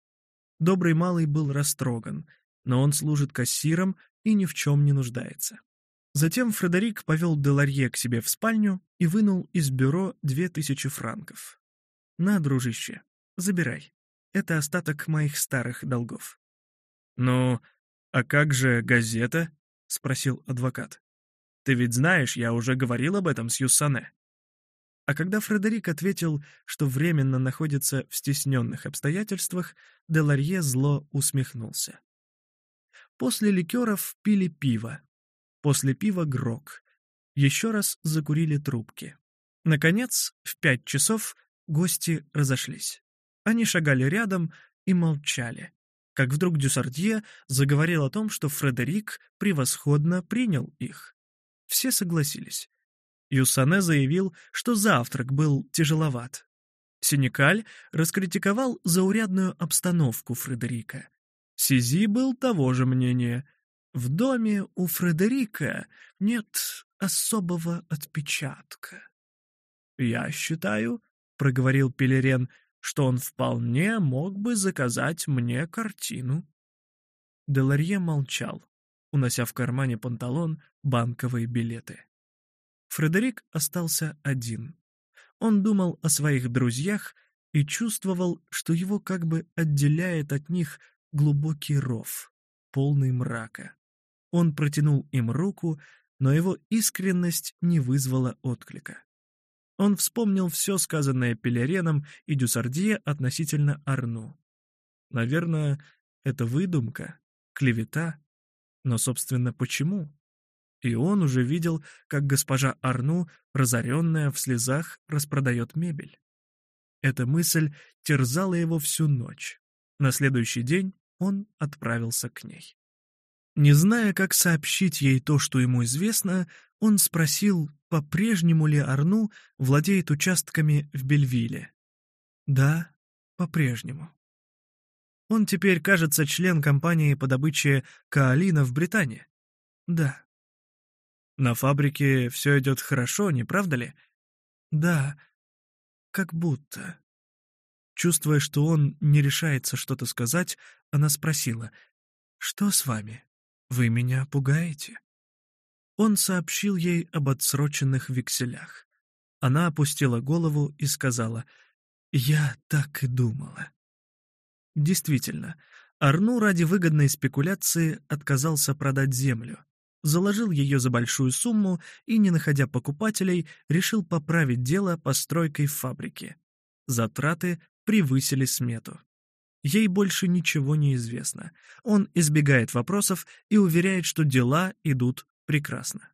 Добрый малый был растроган, но он служит кассиром и ни в чем не нуждается. Затем Фредерик повел Деларье к себе в спальню и вынул из бюро две тысячи франков. «На, дружище, забирай это остаток моих старых долгов. «Ну, а как же газета?» — спросил адвокат. «Ты ведь знаешь, я уже говорил об этом с Юссане». А когда Фредерик ответил, что временно находится в стесненных обстоятельствах, Деларье зло усмехнулся. После ликеров пили пиво. После пива грок. Еще раз закурили трубки. Наконец, в пять часов гости разошлись. Они шагали рядом и молчали, как вдруг Дюсардье заговорил о том, что Фредерик превосходно принял их. Все согласились. Юсане заявил, что завтрак был тяжеловат. Синекаль раскритиковал заурядную обстановку Фредерика. Сизи был того же мнения. В доме у Фредерика нет особого отпечатка. «Я считаю», — проговорил Пелерен, что он вполне мог бы заказать мне картину. Деларье молчал, унося в кармане панталон банковые билеты. Фредерик остался один. Он думал о своих друзьях и чувствовал, что его как бы отделяет от них глубокий ров, полный мрака. Он протянул им руку, но его искренность не вызвала отклика. Он вспомнил все сказанное Пелереном и Дюсардье относительно Арну. Наверное, это выдумка, клевета. Но, собственно, почему? И он уже видел, как госпожа Арну, разоренная в слезах, распродает мебель. Эта мысль терзала его всю ночь. На следующий день он отправился к ней. Не зная, как сообщить ей то, что ему известно, он спросил, по-прежнему ли Арну владеет участками в Бельвиле? Да, по-прежнему. Он теперь, кажется, член компании по добыче каолина в Британии? Да. На фабрике все идет хорошо, не правда ли? Да, как будто. Чувствуя, что он не решается что-то сказать, она спросила, «Что с вами? Вы меня пугаете?» Он сообщил ей об отсроченных векселях. Она опустила голову и сказала, «Я так и думала». Действительно, Арну ради выгодной спекуляции отказался продать землю, заложил ее за большую сумму и, не находя покупателей, решил поправить дело постройкой фабрики. Затраты превысили смету. Ей больше ничего не известно. Он избегает вопросов и уверяет, что дела идут Прекрасно.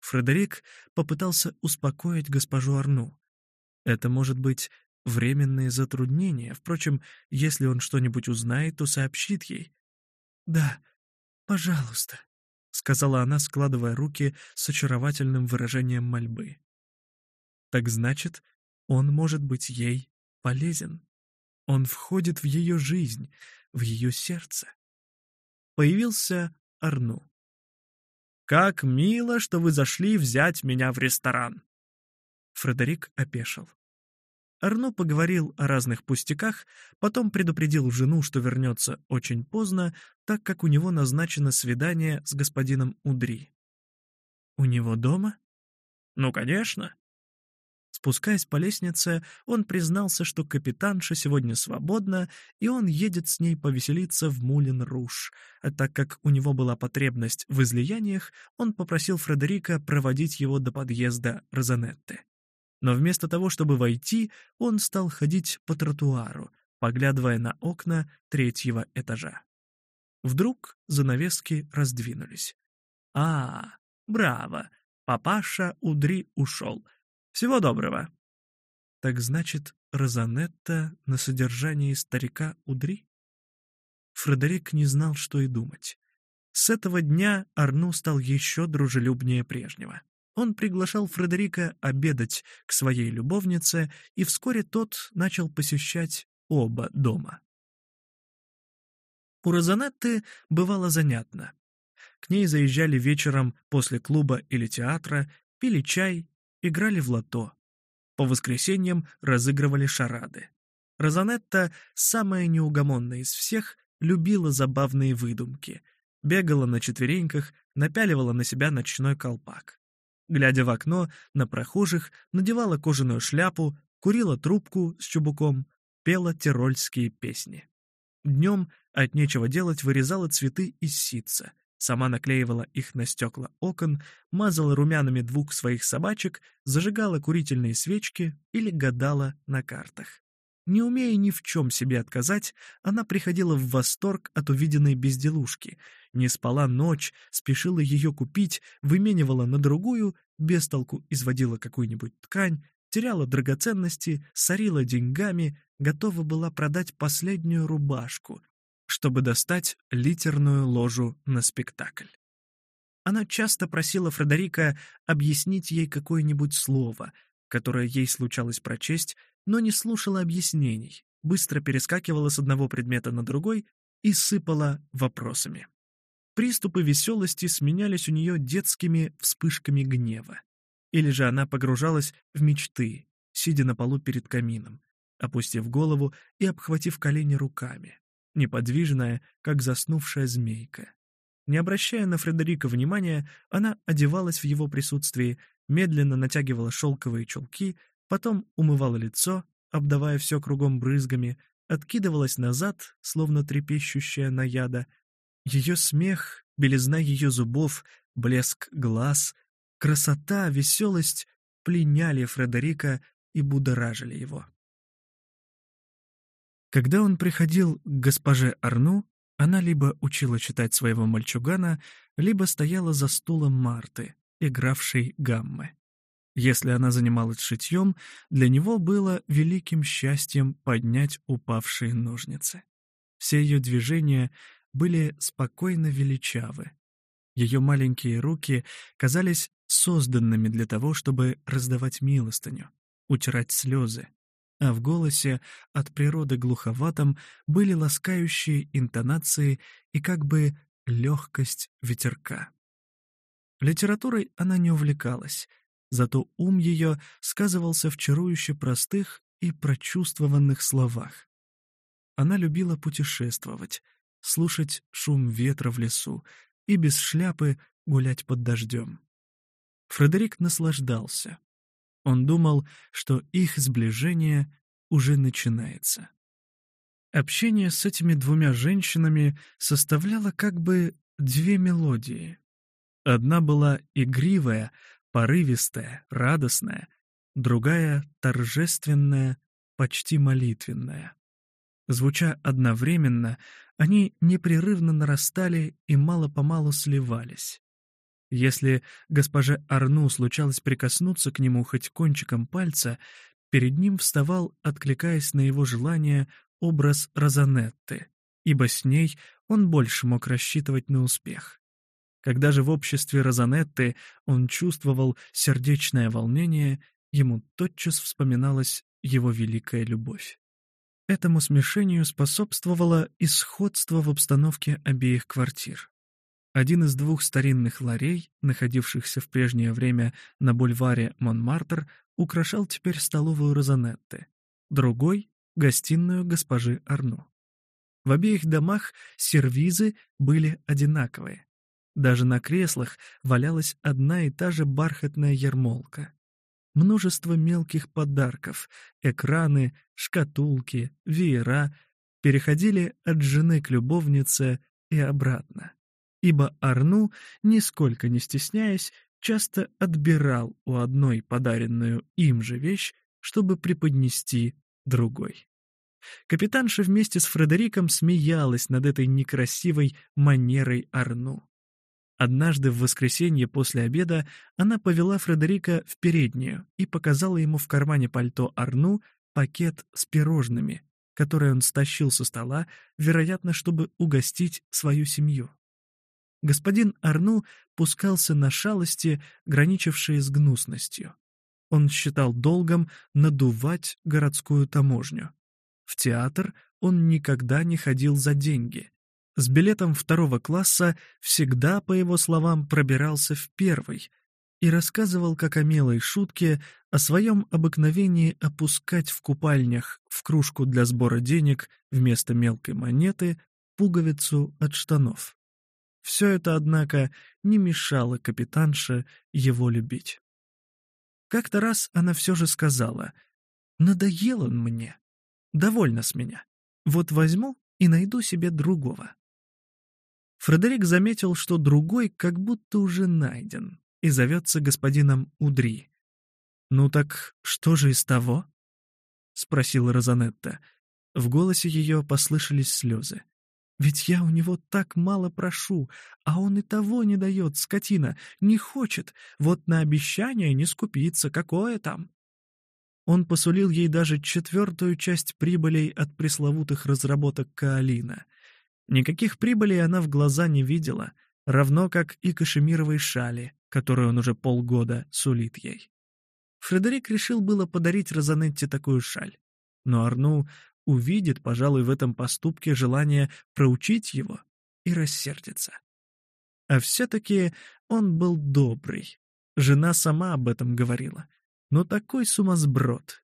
Фредерик попытался успокоить госпожу Арну. Это может быть временные затруднения. Впрочем, если он что-нибудь узнает, то сообщит ей. «Да, пожалуйста», — сказала она, складывая руки с очаровательным выражением мольбы. «Так значит, он может быть ей полезен. Он входит в ее жизнь, в ее сердце». Появился Арну. Как мило, что вы зашли взять меня в ресторан!» Фредерик опешил. Арно поговорил о разных пустяках, потом предупредил жену, что вернется очень поздно, так как у него назначено свидание с господином Удри. «У него дома?» «Ну, конечно. Спускаясь по лестнице, он признался, что капитанша сегодня свободна, и он едет с ней повеселиться в Мулин-Руш. А так как у него была потребность в излияниях, он попросил Фредерика проводить его до подъезда Розанетты. Но вместо того, чтобы войти, он стал ходить по тротуару, поглядывая на окна третьего этажа. Вдруг занавески раздвинулись. «А, браво! Папаша Удри ушел!» Всего доброго!» «Так значит, Розанетта на содержании старика удри?» Фредерик не знал, что и думать. С этого дня Арну стал еще дружелюбнее прежнего. Он приглашал Фредерика обедать к своей любовнице, и вскоре тот начал посещать оба дома. У Розанетты бывало занятно. К ней заезжали вечером после клуба или театра, пили чай играли в лото. По воскресеньям разыгрывали шарады. Розанетта, самая неугомонная из всех, любила забавные выдумки. Бегала на четвереньках, напяливала на себя ночной колпак. Глядя в окно, на прохожих, надевала кожаную шляпу, курила трубку с чубуком, пела тирольские песни. Днем от нечего делать вырезала цветы из ситца, Сама наклеивала их на стекла окон, мазала румянами двух своих собачек, зажигала курительные свечки или гадала на картах. Не умея ни в чем себе отказать, она приходила в восторг от увиденной безделушки. Не спала ночь, спешила ее купить, выменивала на другую, без толку изводила какую-нибудь ткань, теряла драгоценности, сорила деньгами, готова была продать последнюю рубашку, чтобы достать литерную ложу на спектакль. Она часто просила Фредерика объяснить ей какое-нибудь слово, которое ей случалось прочесть, но не слушала объяснений, быстро перескакивала с одного предмета на другой и сыпала вопросами. Приступы веселости сменялись у нее детскими вспышками гнева. Или же она погружалась в мечты, сидя на полу перед камином, опустив голову и обхватив колени руками, неподвижная, как заснувшая змейка. Не обращая на Фредерика внимания, она одевалась в его присутствии, медленно натягивала шелковые чулки, потом умывала лицо, обдавая все кругом брызгами, откидывалась назад, словно трепещущая на яда. Ее смех, белизна ее зубов, блеск глаз, красота, веселость пленяли Фредерика и будоражили его. Когда он приходил к госпоже Арну, она либо учила читать своего мальчугана, либо стояла за стулом Марты, игравшей гаммы. Если она занималась шитьем, для него было великим счастьем поднять упавшие ножницы. Все ее движения были спокойно величавы. Ее маленькие руки казались созданными для того, чтобы раздавать милостыню, утирать слезы, а в голосе от природы глуховатом были ласкающие интонации и как бы легкость ветерка. Литературой она не увлекалась, зато ум ее сказывался в чарующе простых и прочувствованных словах. Она любила путешествовать, слушать шум ветра в лесу и без шляпы гулять под дождем. Фредерик наслаждался, он думал, что их сближение уже начинается. Общение с этими двумя женщинами составляло как бы две мелодии. Одна была игривая, порывистая, радостная, другая — торжественная, почти молитвенная. Звуча одновременно, они непрерывно нарастали и мало-помалу сливались. Если госпоже Арну случалось прикоснуться к нему хоть кончиком пальца, перед ним вставал, откликаясь на его желание, образ Розанетты, ибо с ней он больше мог рассчитывать на успех. Когда же в обществе Розанетты он чувствовал сердечное волнение, ему тотчас вспоминалась его великая любовь. Этому смешению способствовало и сходство в обстановке обеих квартир. Один из двух старинных ларей, находившихся в прежнее время на бульваре Монмартр, украшал теперь столовую Розанетты, другой — гостиную госпожи Арно. В обеих домах сервизы были одинаковые. Даже на креслах валялась одна и та же бархатная ермолка. Множество мелких подарков — экраны, шкатулки, веера — переходили от жены к любовнице и обратно ибо Арну, нисколько не стесняясь, часто отбирал у одной подаренную им же вещь, чтобы преподнести другой. Капитанша вместе с Фредериком смеялась над этой некрасивой манерой Арну. Однажды в воскресенье после обеда она повела Фредерика в переднюю и показала ему в кармане пальто Арну пакет с пирожными, которые он стащил со стола, вероятно, чтобы угостить свою семью. Господин Арну пускался на шалости, граничившие с гнусностью. Он считал долгом надувать городскую таможню. В театр он никогда не ходил за деньги. С билетом второго класса всегда, по его словам, пробирался в первый и рассказывал как о милой шутке, о своем обыкновении опускать в купальнях в кружку для сбора денег вместо мелкой монеты пуговицу от штанов. Все это, однако, не мешало капитанше его любить. Как-то раз она все же сказала, «Надоел он мне. Довольно с меня. Вот возьму и найду себе другого». Фредерик заметил, что другой как будто уже найден и зовется господином Удри. «Ну так что же из того?» — спросила Розанетта. В голосе ее послышались слезы. Ведь я у него так мало прошу, а он и того не дает, скотина, не хочет, вот на обещание не скупится, какое там. Он посулил ей даже четвертую часть прибылей от пресловутых разработок Каолина. Никаких прибылей она в глаза не видела, равно как и кашемировой шали, которую он уже полгода сулит ей. Фредерик решил было подарить Розанетте такую шаль. Но Арну увидит, пожалуй, в этом поступке желание проучить его и рассердится. А все-таки он был добрый. Жена сама об этом говорила. Но такой сумасброд.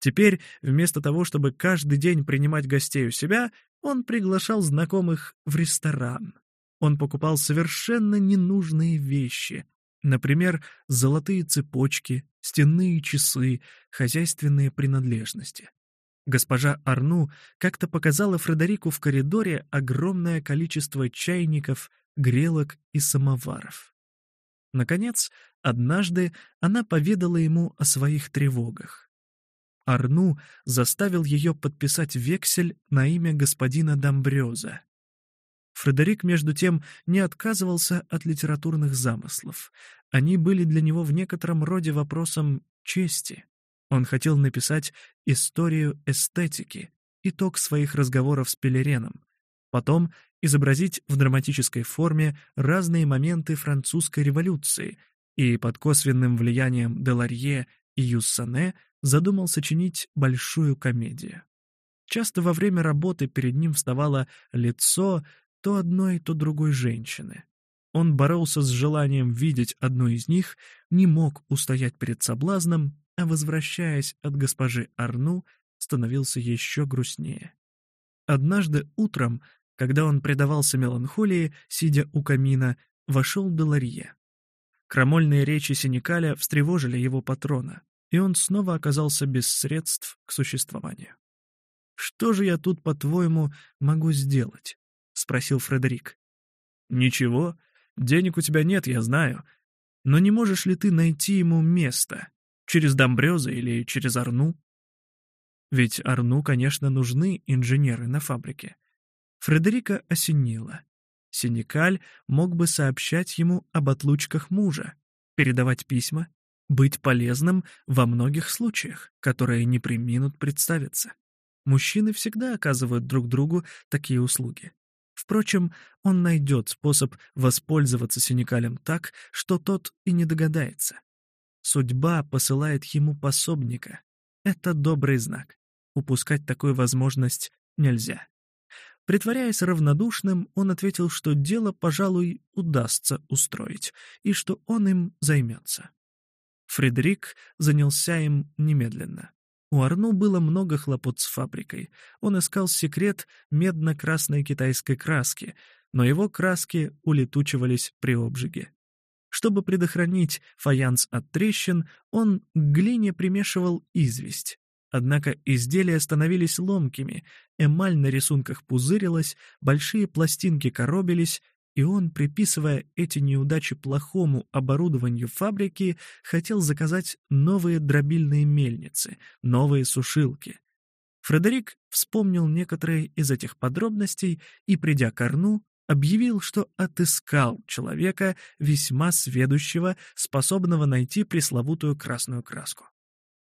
Теперь, вместо того, чтобы каждый день принимать гостей у себя, он приглашал знакомых в ресторан. Он покупал совершенно ненужные вещи. Например, золотые цепочки, стенные часы, хозяйственные принадлежности. Госпожа Арну как-то показала Фредерику в коридоре огромное количество чайников, грелок и самоваров. Наконец, однажды она поведала ему о своих тревогах. Арну заставил ее подписать вексель на имя господина Домбрёза. Фредерик, между тем, не отказывался от литературных замыслов. Они были для него в некотором роде вопросом чести. Он хотел написать историю эстетики, итог своих разговоров с Пелереном, потом изобразить в драматической форме разные моменты французской революции и под косвенным влиянием Деларье и Юссане задумал сочинить большую комедию. Часто во время работы перед ним вставало лицо то одной, то другой женщины. Он боролся с желанием видеть одну из них, не мог устоять перед соблазном а возвращаясь от госпожи Арну, становился еще грустнее. Однажды утром, когда он предавался меланхолии, сидя у камина, вошел Белария. Крамольные речи Синикаля встревожили его патрона, и он снова оказался без средств к существованию. «Что же я тут, по-твоему, могу сделать?» — спросил Фредерик. «Ничего. Денег у тебя нет, я знаю. Но не можешь ли ты найти ему место?» через Домбрёза или через Арну. Ведь Арну, конечно, нужны инженеры на фабрике. Фредерика осенила. Синекаль мог бы сообщать ему об отлучках мужа, передавать письма, быть полезным во многих случаях, которые не приминут представиться. Мужчины всегда оказывают друг другу такие услуги. Впрочем, он найдет способ воспользоваться Синекалем так, что тот и не догадается. Судьба посылает ему пособника. Это добрый знак. Упускать такую возможность нельзя. Притворяясь равнодушным, он ответил, что дело, пожалуй, удастся устроить, и что он им займется. Фредерик занялся им немедленно. У Арну было много хлопот с фабрикой. Он искал секрет медно-красной китайской краски, но его краски улетучивались при обжиге. Чтобы предохранить фаянс от трещин, он к глине примешивал известь. Однако изделия становились ломкими, эмаль на рисунках пузырилась, большие пластинки коробились, и он, приписывая эти неудачи плохому оборудованию фабрики, хотел заказать новые дробильные мельницы, новые сушилки. Фредерик вспомнил некоторые из этих подробностей и, придя к Арну, объявил, что отыскал человека весьма сведущего, способного найти пресловутую красную краску.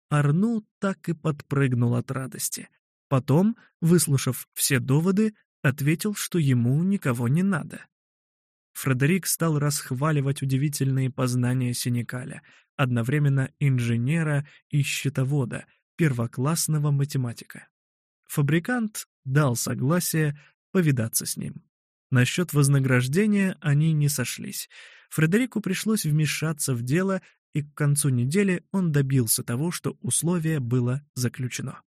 Арну так и подпрыгнул от радости. Потом, выслушав все доводы, ответил, что ему никого не надо. Фредерик стал расхваливать удивительные познания Синекаля, одновременно инженера и счетовода, первоклассного математика. Фабрикант дал согласие повидаться с ним. Насчет вознаграждения они не сошлись. Фредерику пришлось вмешаться в дело, и к концу недели он добился того, что условие было заключено.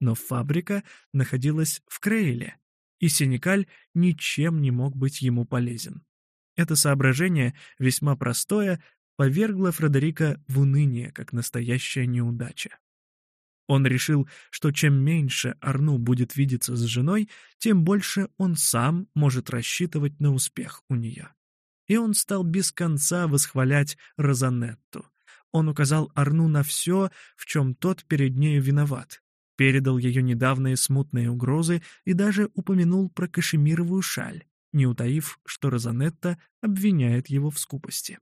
Но фабрика находилась в Крейле, и Синекаль ничем не мог быть ему полезен. Это соображение, весьма простое, повергло Фредерика в уныние, как настоящая неудача. Он решил, что чем меньше Арну будет видеться с женой, тем больше он сам может рассчитывать на успех у нее. И он стал без конца восхвалять Розанетту. Он указал Арну на все, в чем тот перед нею виноват. Передал ее недавние смутные угрозы и даже упомянул про кашемировую шаль, не утаив, что Розанетта обвиняет его в скупости.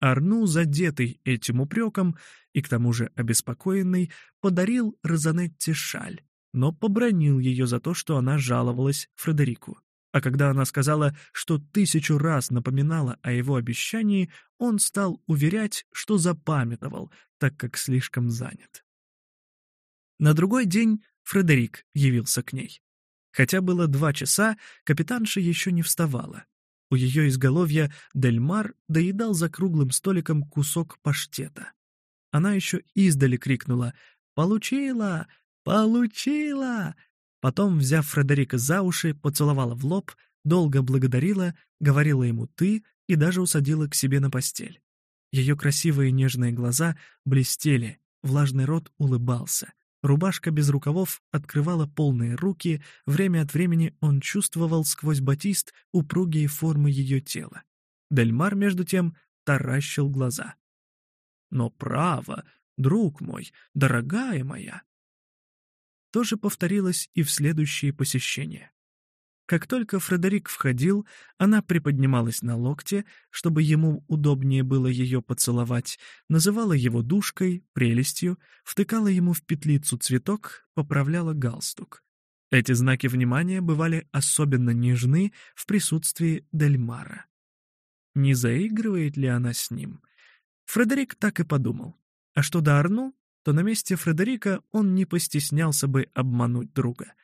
Арну, задетый этим упреком и к тому же обеспокоенный, подарил Розанетте шаль, но побронил ее за то, что она жаловалась Фредерику. А когда она сказала, что тысячу раз напоминала о его обещании, он стал уверять, что запамятовал, так как слишком занят. На другой день Фредерик явился к ней. Хотя было два часа, капитанша еще не вставала, у ее изголовья Дельмар доедал за круглым столиком кусок паштета. Она еще издали крикнула «Получила! Получила!» Потом, взяв Фредерика за уши, поцеловала в лоб, долго благодарила, говорила ему «ты» и даже усадила к себе на постель. Ее красивые нежные глаза блестели, влажный рот улыбался. Рубашка без рукавов открывала полные руки, время от времени он чувствовал сквозь батист упругие формы ее тела. Дельмар, между тем, таращил глаза. «Но право, друг мой, дорогая моя!» тоже повторилось и в следующие посещения. Как только Фредерик входил, она приподнималась на локте, чтобы ему удобнее было ее поцеловать, называла его душкой, прелестью, втыкала ему в петлицу цветок, поправляла галстук. Эти знаки внимания бывали особенно нежны в присутствии Дельмара. Не заигрывает ли она с ним? Фредерик так и подумал. А что до Арну, то на месте Фредерика он не постеснялся бы обмануть друга —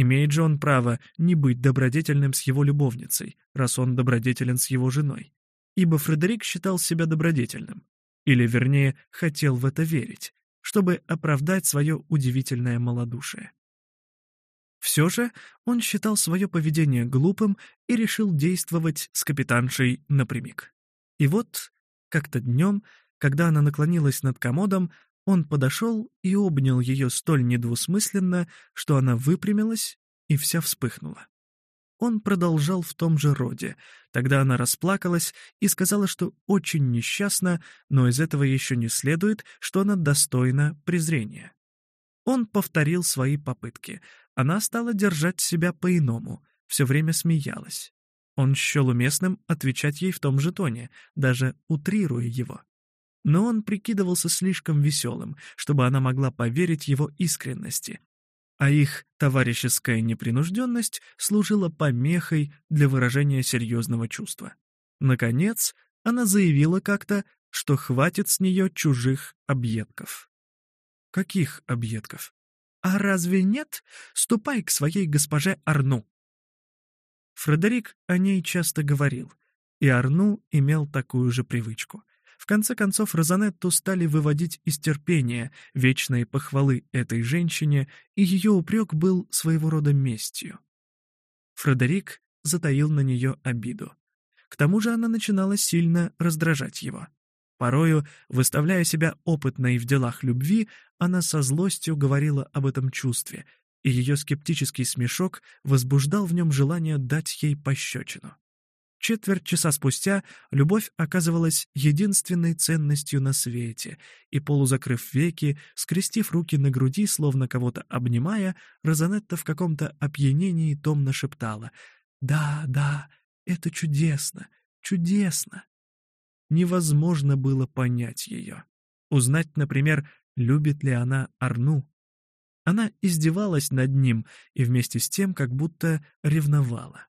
Имеет же он право не быть добродетельным с его любовницей, раз он добродетелен с его женой. Ибо Фредерик считал себя добродетельным, или, вернее, хотел в это верить, чтобы оправдать свое удивительное малодушие. Все же он считал свое поведение глупым и решил действовать с капитаншей напрямик. И вот, как-то днем, когда она наклонилась над комодом, он подошел и обнял ее столь недвусмысленно, что она выпрямилась и вся вспыхнула. Он продолжал в том же роде. Тогда она расплакалась и сказала, что очень несчастна, но из этого еще не следует, что она достойна презрения. Он повторил свои попытки. Она стала держать себя по-иному, все время смеялась. Он счел уместным отвечать ей в том же тоне, даже утрируя его но он прикидывался слишком веселым, чтобы она могла поверить его искренности, а их товарищеская непринужденность служила помехой для выражения серьезного чувства. Наконец, она заявила как-то, что хватит с нее чужих объедков. «Каких объедков?» «А разве нет? Ступай к своей госпоже Арну!» Фредерик о ней часто говорил, и Арну имел такую же привычку. В конце концов, Розанетту стали выводить из терпения вечные похвалы этой женщине, и ее упрек был своего рода местью. Фредерик затаил на нее обиду. К тому же она начинала сильно раздражать его. Порою, выставляя себя опытной в делах любви, она со злостью говорила об этом чувстве, и ее скептический смешок возбуждал в нем желание дать ей пощечину. Четверть часа спустя любовь оказывалась единственной ценностью на свете, и, полузакрыв веки, скрестив руки на груди, словно кого-то обнимая, Розанетта в каком-то опьянении томно шептала «Да, да, это чудесно, чудесно!» Невозможно было понять ее. Узнать, например, любит ли она Арну. Она издевалась над ним и вместе с тем как будто ревновала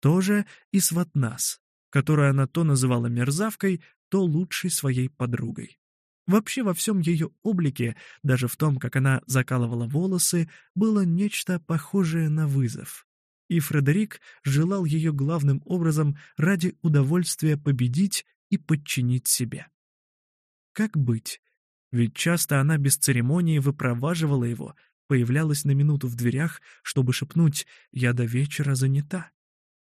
тоже и сватнас, которую она то называла мерзавкой, то лучшей своей подругой. Вообще во всем ее облике, даже в том, как она закалывала волосы, было нечто похожее на вызов. И Фредерик желал ее главным образом ради удовольствия победить и подчинить себе. Как быть? Ведь часто она без церемонии выпроваживала его, появлялась на минуту в дверях, чтобы шепнуть «Я до вечера занята».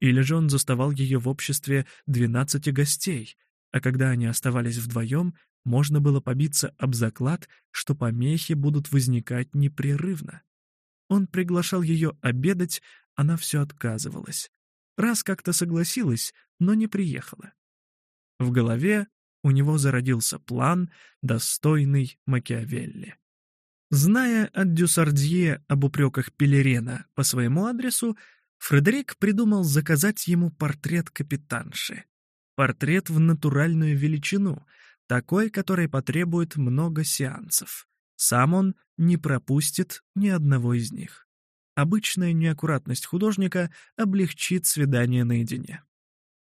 Или же он заставал ее в обществе 12 гостей, а когда они оставались вдвоем, можно было побиться об заклад, что помехи будут возникать непрерывно. Он приглашал ее обедать, она все отказывалась. Раз как-то согласилась, но не приехала. В голове у него зародился план, достойный Макиавелли. Зная от Дюсардье об упреках Пелерена по своему адресу, Фредерик придумал заказать ему портрет капитанши. Портрет в натуральную величину, такой, который потребует много сеансов. Сам он не пропустит ни одного из них. Обычная неаккуратность художника облегчит свидание наедине.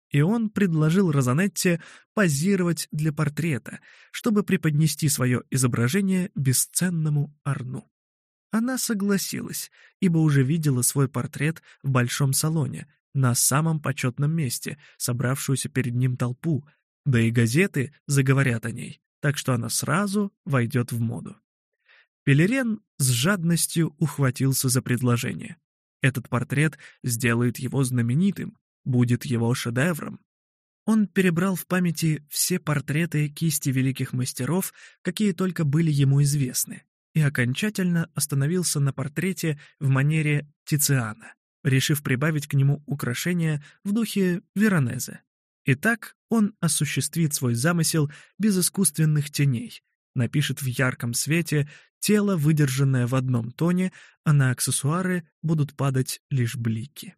И он предложил Розанетте позировать для портрета, чтобы преподнести свое изображение бесценному Арну. Она согласилась, ибо уже видела свой портрет в большом салоне, на самом почетном месте, собравшуюся перед ним толпу, да и газеты заговорят о ней, так что она сразу войдет в моду. Пелерен с жадностью ухватился за предложение. Этот портрет сделает его знаменитым, будет его шедевром. Он перебрал в памяти все портреты кисти великих мастеров, какие только были ему известны, и окончательно остановился на портрете в манере Тициана, решив прибавить к нему украшения в духе Веронезе. Итак, он осуществит свой замысел без искусственных теней, напишет в ярком свете тело, выдержанное в одном тоне, а на аксессуары будут падать лишь блики.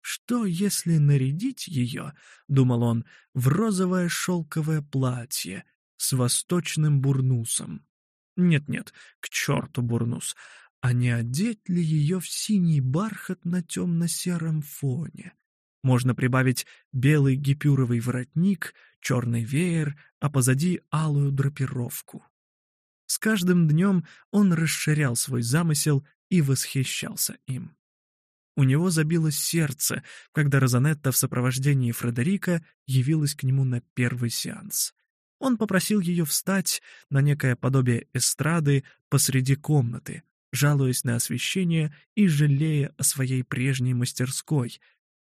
«Что, если нарядить ее, — думал он, — в розовое шелковое платье с восточным бурнусом, нет-нет, к черту Бурнус. А не одеть ли ее в синий бархат на темно-сером фоне? Можно прибавить белый гипюровый воротник, черный веер, а позади алую драпировку. С каждым днем он расширял свой замысел и восхищался им. У него забилось сердце, когда Розанетта в сопровождении Фредерика явилась к нему на первый сеанс. Он попросил ее встать на некое подобие эстрады посреди комнаты, жалуясь на освещение и жалея о своей прежней мастерской.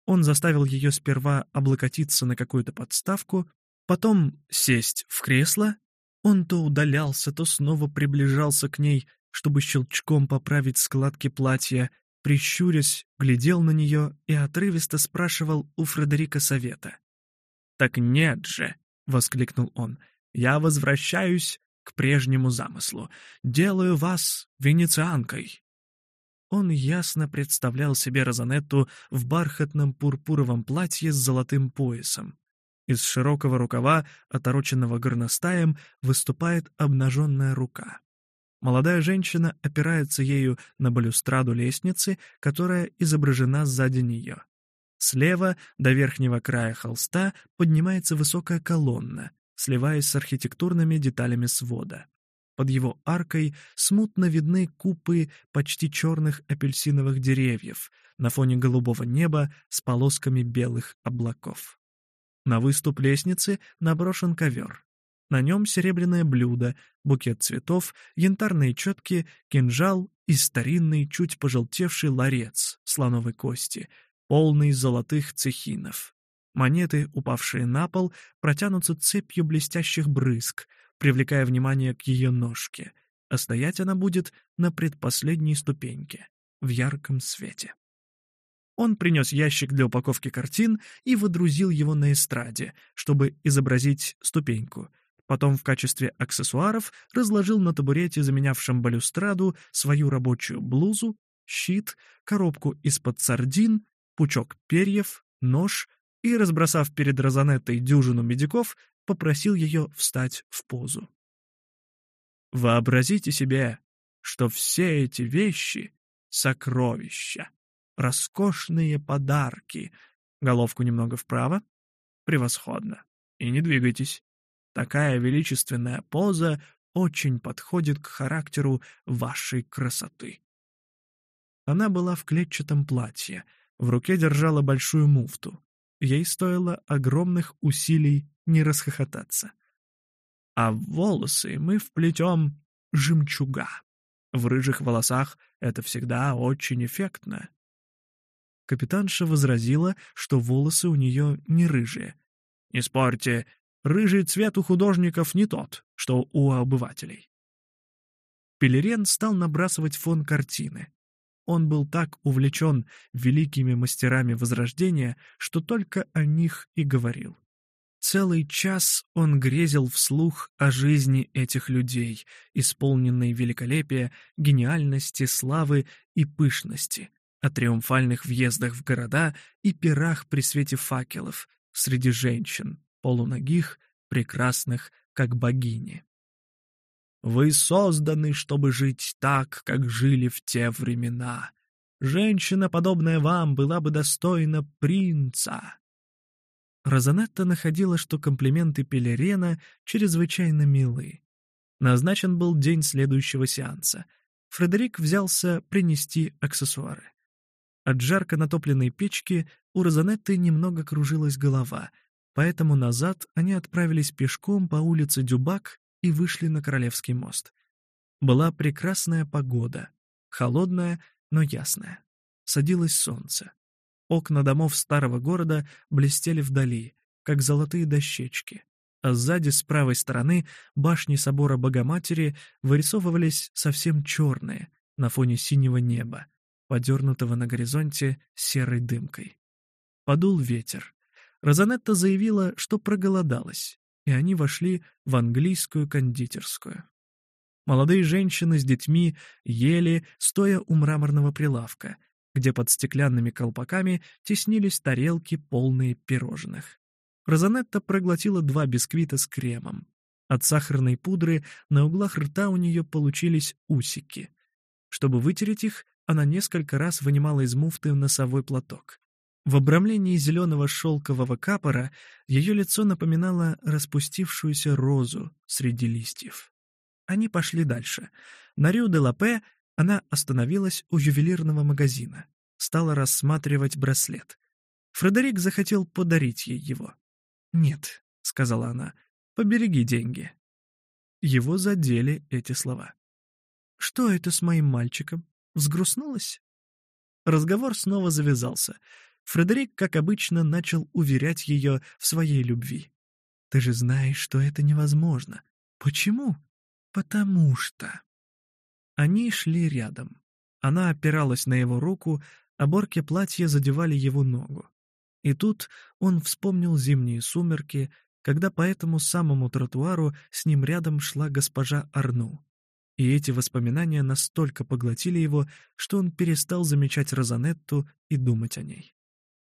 Он заставил ее сперва облокотиться на какую-то подставку, потом сесть в кресло. Он то удалялся, то снова приближался к ней, чтобы щелчком поправить складки платья, прищурясь, глядел на нее и отрывисто спрашивал у Фредерика совета. «Так нет же!» — воскликнул он. «Я возвращаюсь к прежнему замыслу. Делаю вас венецианкой». Он ясно представлял себе Розанетту в бархатном пурпуровом платье с золотым поясом. Из широкого рукава, отороченного горностаем, выступает обнаженная рука. Молодая женщина опирается ею на балюстраду лестницы, которая изображена сзади нее. Слева, до верхнего края холста, поднимается высокая колонна, сливаясь с архитектурными деталями свода. Под его аркой смутно видны купы почти черных апельсиновых деревьев на фоне голубого неба с полосками белых облаков. На выступ лестницы наброшен ковер. На нем серебряное блюдо, букет цветов, янтарные четки, кинжал и старинный, чуть пожелтевший ларец слоновой кости — полный золотых цехинов. Монеты, упавшие на пол, протянутся цепью блестящих брызг, привлекая внимание к ее ножке, а стоять она будет на предпоследней ступеньке, в ярком свете. Он принес ящик для упаковки картин и водрузил его на эстраде, чтобы изобразить ступеньку. Потом в качестве аксессуаров разложил на табурете, заменявшем балюстраду, свою рабочую блузу, щит, коробку из-под сардин пучок перьев, нож и, разбросав перед Розанеттой дюжину медиков, попросил ее встать в позу. Вообразите себе, что все эти вещи — сокровища, роскошные подарки. Головку немного вправо. Превосходно. И не двигайтесь. Такая величественная поза очень подходит к характеру вашей красоты. Она была в клетчатом платье — в руке держала большую муфту. Ей стоило огромных усилий не расхохотаться. А в волосы мы вплетем жемчуга. В рыжих волосах это всегда очень эффектно. Капитанша возразила, что волосы у нее не рыжие. «Не спорьте, рыжий цвет у художников не тот, что у обывателей». Пелерен стал набрасывать фон картины, он был так увлечен великими мастерами Возрождения, что только о них и говорил. Целый час он грезил вслух о жизни этих людей, исполненной великолепия, гениальности, славы и пышности, о триумфальных въездах в города и пирах при свете факелов, среди женщин, полуногих, прекрасных, как богини. Вы созданы, чтобы жить так, как жили в те времена. Женщина, подобная вам, была бы достойна принца». Розанетта находила, что комплименты Пелерена чрезвычайно милы. Назначен был день следующего сеанса. Фредерик взялся принести аксессуары. От жарко натопленной печки у Розанетты немного кружилась голова, поэтому назад они отправились пешком по улице Дюбак и вышли на Королевский мост. Была прекрасная погода, холодная, но ясная. Садилось солнце. Окна домов старого города блестели вдали, как золотые дощечки, а сзади, с правой стороны, башни собора Богоматери вырисовывались совсем черные на фоне синего неба, подернутого на горизонте серой дымкой. Подул ветер. Розанетта заявила, что проголодалась, и они вошли в английскую кондитерскую. Молодые женщины с детьми ели, стоя у мраморного прилавка, где под стеклянными колпаками теснились тарелки, полные пирожных. Розанетта проглотила два бисквита с кремом. От сахарной пудры на углах рта у нее получились усики. Чтобы вытереть их, она несколько раз вынимала из муфты носовой платок. В обрамлении зеленого шелкового капора ее лицо напоминало распустившуюся розу среди листьев. Они пошли дальше. На Рю-де-Лапе она остановилась у ювелирного магазина, стала рассматривать браслет. Фредерик захотел подарить ей его. «Нет», — сказала она, — «побереги деньги». Его задели эти слова. «Что это с моим мальчиком? Взгрустнулась?» Разговор снова завязался — Фредерик, как обычно, начал уверять ее в своей любви. «Ты же знаешь, что это невозможно. Почему? Потому что...» Они шли рядом. Она опиралась на его руку, а борки платья задевали его ногу. И тут он вспомнил зимние сумерки, когда по этому самому тротуару с ним рядом шла госпожа Арну. И эти воспоминания настолько поглотили его, что он перестал замечать Розанетту и думать о ней.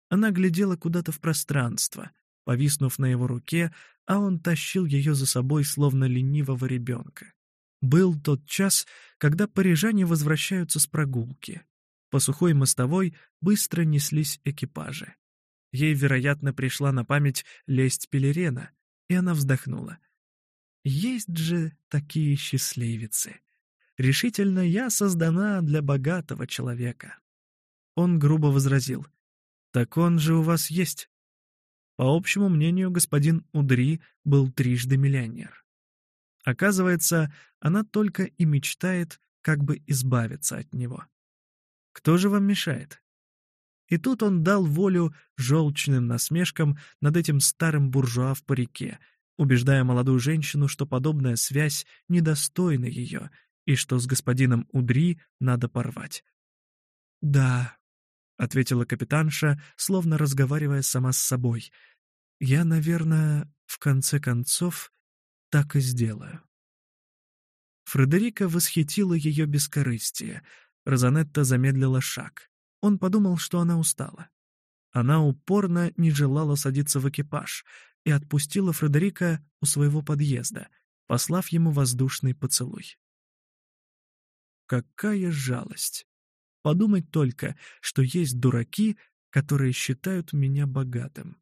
Она глядела куда-то в пространство. Повиснув на его руке, а он тащил ее за собой, словно ленивого ребенка. Был тот час, когда парижане возвращаются с прогулки. По сухой мостовой быстро неслись экипажи. Ей, вероятно, пришла на память лесть пелерена, и она вздохнула. Есть же такие счастливицы. Решительно я создана для богатого человека. Он грубо возразил. Так он же у вас есть. По общему мнению, господин Удри был трижды миллионер. Оказывается, она только и мечтает, как бы избавиться от него. Кто же вам мешает? И тут он дал волю желчным насмешкам над этим старым буржуа в парике, убеждая молодую женщину, что подобная связь недостойна ее и что с господином Удри надо порвать. «Да, — ответила капитанша, словно разговаривая сама с собой. «Я, наверное, в конце концов так и сделаю». Фредерика восхитила ее бескорыстие. Розанетта замедлила шаг. Он подумал, что она устала. Она упорно не желала садиться в экипаж и отпустила Фредерика у своего подъезда, послав ему воздушный поцелуй. Какая жалость! Подумать только, что есть дураки, которые считают меня богатым.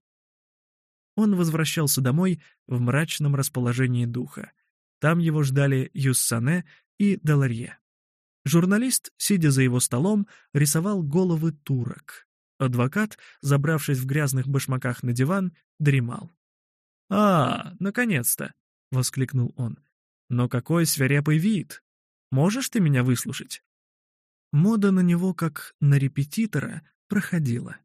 Он возвращался домой в мрачном расположении духа. Там его ждали Юссане и Даларье. Журналист, сидя за его столом, рисовал головы турок. Адвокат, забравшись в грязных башмаках на диван, дремал. «А, наконец-то!» — воскликнул он. «Но какой свирепый вид! Можешь ты меня выслушать?» Мода на него как на репетитора проходила,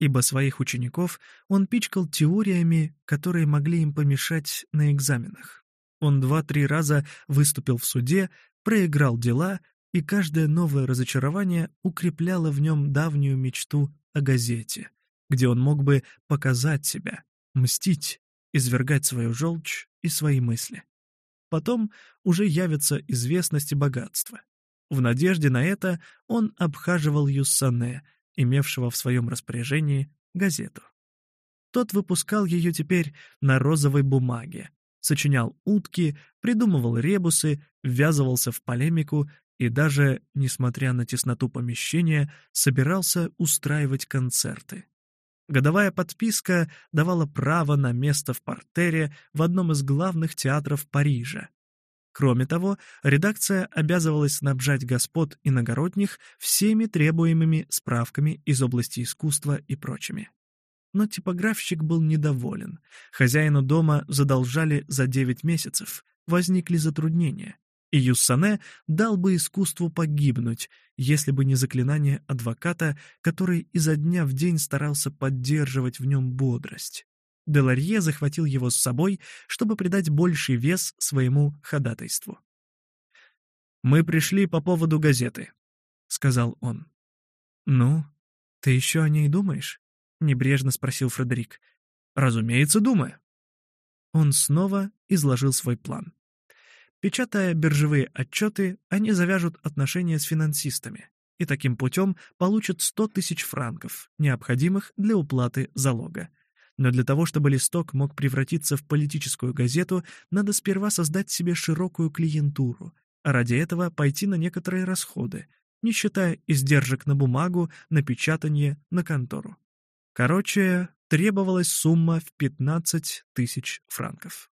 ибо своих учеников он пичкал теориями, которые могли им помешать на экзаменах. Он два-три раза выступил в суде, проиграл дела, и каждое новое разочарование укрепляло в нем давнюю мечту о газете, где он мог бы показать себя, мстить, извергать свою желчь и свои мысли. Потом уже явятся известность и богатство. В надежде на это он обхаживал Юссане, имевшего в своем распоряжении газету. Тот выпускал ее теперь на розовой бумаге, сочинял утки, придумывал ребусы, ввязывался в полемику и даже, несмотря на тесноту помещения, собирался устраивать концерты. Годовая подписка давала право на место в партере в одном из главных театров Парижа, Кроме того, редакция обязывалась снабжать господ иногородних всеми требуемыми справками из области искусства и прочими. Но типографщик был недоволен. Хозяину дома задолжали за 9 месяцев, возникли затруднения. И Юссане дал бы искусству погибнуть, если бы не заклинание адвоката, который изо дня в день старался поддерживать в нем бодрость. Деларье захватил его с собой, чтобы придать больший вес своему ходатайству. «Мы пришли по поводу газеты», — сказал он. «Ну, ты еще о ней думаешь?» — небрежно спросил Фредерик. «Разумеется, думаю». Он снова изложил свой план. Печатая биржевые отчеты, они завяжут отношения с финансистами и таким путем получат 100 тысяч франков, необходимых для уплаты залога. Но для того, чтобы листок мог превратиться в политическую газету, надо сперва создать себе широкую клиентуру, а ради этого пойти на некоторые расходы, не считая издержек на бумагу, напечатание, на контору. Короче, требовалась сумма в 15 тысяч франков.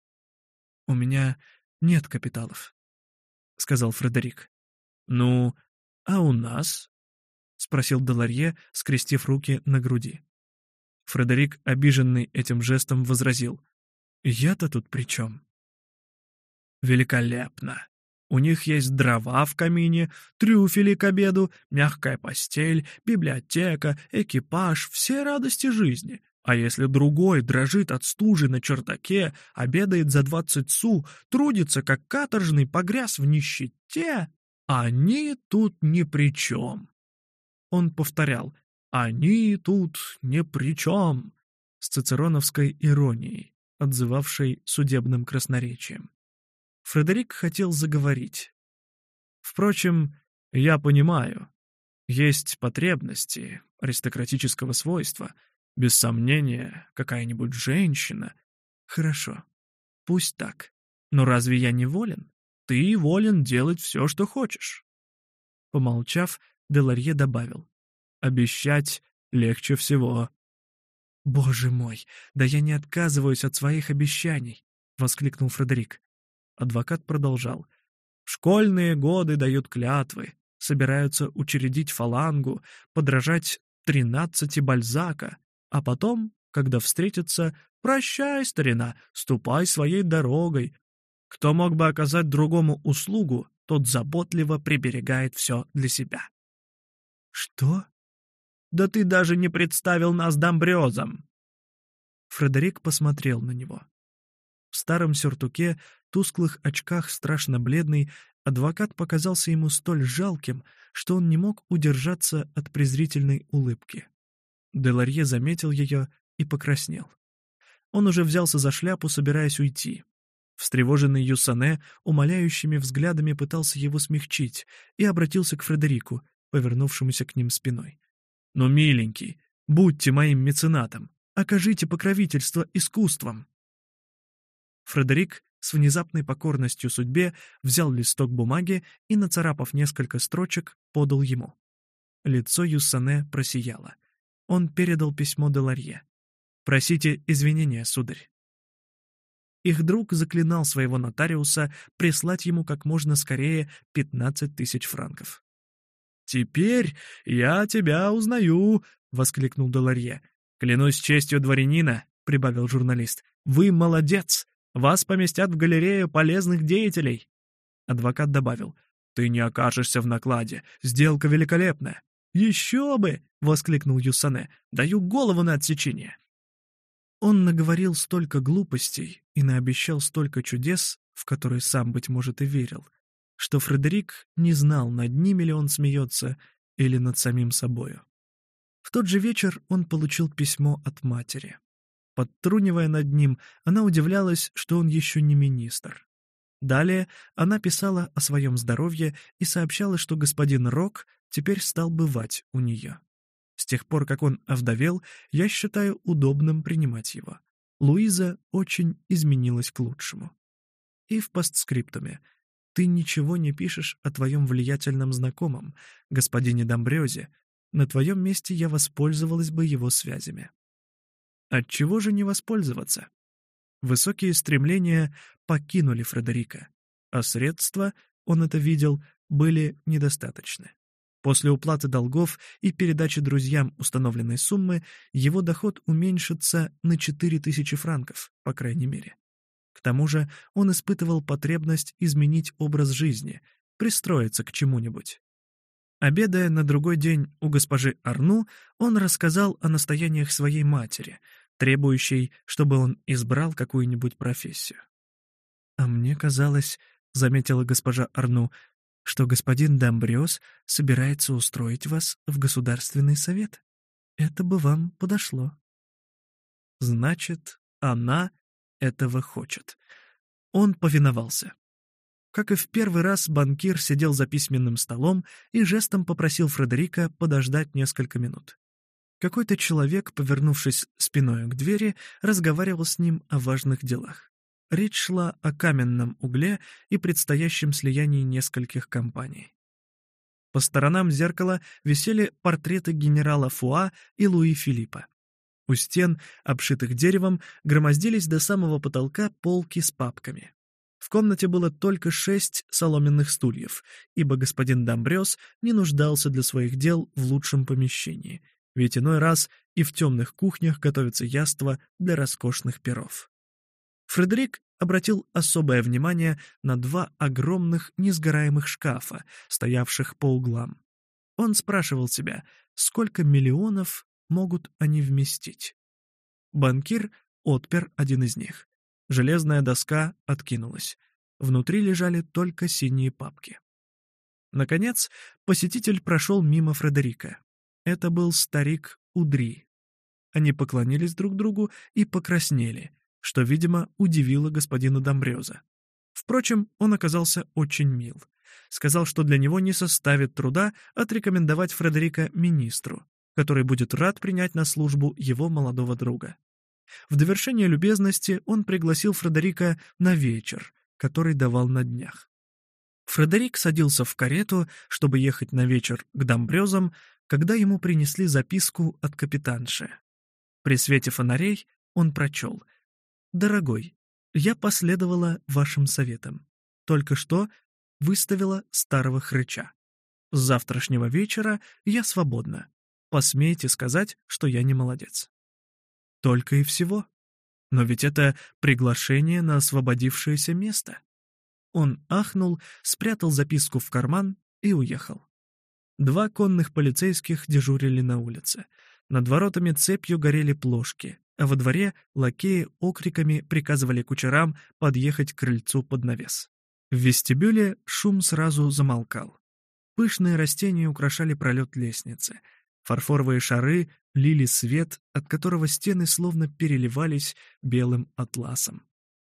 «У меня нет капиталов», — сказал Фредерик. «Ну, а у нас?» — спросил Деларье, скрестив руки на груди. Фредерик, обиженный этим жестом, возразил. «Я-то тут при чем?» «Великолепно! У них есть дрова в камине, трюфели к обеду, мягкая постель, библиотека, экипаж, все радости жизни. А если другой дрожит от стужи на чердаке, обедает за двадцать су, трудится, как каторжный, погряз в нищете, они тут ни при чем!» Он повторял «Они тут ни при чем!» с цицероновской иронией, отзывавшей судебным красноречием. Фредерик хотел заговорить. «Впрочем, я понимаю, есть потребности аристократического свойства. Без сомнения, какая-нибудь женщина. Хорошо, пусть так. Но разве я не волен? Ты волен делать все, что хочешь». Помолчав, Деларье добавил обещать легче всего». «Боже мой, да я не отказываюсь от своих обещаний!» — воскликнул Фредерик. Адвокат продолжал. «Школьные годы дают клятвы, собираются учредить фалангу, подражать тринадцати Бальзака, а потом, когда встретятся, прощай, старина, ступай своей дорогой. Кто мог бы оказать другому услугу, тот заботливо приберегает все для себя». «Что?» Да ты даже не представил нас Домбрёзом!» Фредерик посмотрел на него. В старом сюртуке, тусклых очках, страшно бледный, адвокат показался ему столь жалким, что он не мог удержаться от презрительной улыбки. Деларье заметил ее и покраснел. Он уже взялся за шляпу, собираясь уйти. Встревоженный Юсане умоляющими взглядами пытался его смягчить и обратился к Фредерику, повернувшемуся к ним спиной но миленький, будьте моим меценатом, окажите покровительство искусством». Фредерик с внезапной покорностью судьбе взял листок бумаги и, нацарапав несколько строчек, подал ему. Лицо Юссане просияло. Он передал письмо Деларье. «Просите извинения, сударь». Их друг заклинал своего нотариуса прислать ему как можно скорее 15 тысяч франков. «Теперь я тебя узнаю!» — воскликнул Доларье. «Клянусь честью дворянина!» — прибавил журналист. «Вы молодец! Вас поместят в галерею полезных деятелей!» Адвокат добавил. «Ты не окажешься в накладе. Сделка великолепная!» «Еще бы!» — воскликнул Юсане. «Даю голову на отсечение!» Он наговорил столько глупостей и наобещал столько чудес, в которые сам, быть может, и верил — что Фредерик не знал, над ними ли он смеется или над самим собою. В тот же вечер он получил письмо от матери. Подтрунивая над ним, она удивлялась, что он еще не министр. Далее она писала о своем здоровье и сообщала, что господин Рок теперь стал бывать у нее. С тех пор, как он овдовел, я считаю удобным принимать его. Луиза очень изменилась к лучшему. И в постскриптуме — ты ничего не пишешь о твоем влиятельном знакомом, господине Домбрёзе. На твоем месте я воспользовалась бы его связями. Отчего же не воспользоваться? Высокие стремления покинули Фредерика, а средства, он это видел, были недостаточны. После уплаты долгов и передачи друзьям установленной суммы его доход уменьшится на 4000 франков, по крайней мере. К тому же он испытывал потребность изменить образ жизни, пристроиться к чему-нибудь. Обедая на другой день у госпожи Арну, он рассказал о настояниях своей матери, требующей, чтобы он избрал какую-нибудь профессию. «А мне казалось, — заметила госпожа Арну, — что господин Дамбриос собирается устроить вас в Государственный совет. Это бы вам подошло». Значит, она этого хочет. Он повиновался. Как и в первый раз, банкир сидел за письменным столом и жестом попросил Фредерика подождать несколько минут. Какой-то человек, повернувшись спиной к двери, разговаривал с ним о важных делах. Речь шла о каменном угле и предстоящем слиянии нескольких компаний. По сторонам зеркала висели портреты генерала Фуа и Луи Филиппа. У стен, обшитых деревом, громоздились до самого потолка полки с папками. В комнате было только шесть соломенных стульев, ибо господин Домбрёс не нуждался для своих дел в лучшем помещении, ведь иной раз и в темных кухнях готовятся яства для роскошных перов. Фредерик обратил особое внимание на два огромных несгораемых шкафа, стоявших по углам. Он спрашивал себя, сколько миллионов могут они вместить. Банкир отпер один из них. Железная доска откинулась. Внутри лежали только синие папки. Наконец, посетитель прошел мимо Фредерика. Это был старик Удри. Они поклонились друг другу и покраснели, что, видимо, удивило господина Домбрёза. Впрочем, он оказался очень мил. Сказал, что для него не составит труда отрекомендовать Фредерика министру, который будет рад принять на службу его молодого друга. В довершение любезности он пригласил Фредерика на вечер, который давал на днях. Фредерик садился в карету, чтобы ехать на вечер к Домбрёзам, когда ему принесли записку от капитанши. При свете фонарей он прочел. «Дорогой, я последовала вашим советам. Только что выставила старого хрыча. С завтрашнего вечера я свободна посмеете сказать, что я не молодец. Только и всего. Но ведь это приглашение на освободившееся место. Он ахнул, спрятал записку в карман и уехал. Два конных полицейских дежурили на улице. Над воротами цепью горели плошки, а во дворе лакеи окриками приказывали кучерам подъехать к крыльцу под навес. В вестибюле шум сразу замолкал. Пышные растения украшали пролет лестницы — Фарфоровые шары лили свет, от которого стены словно переливались белым атласом.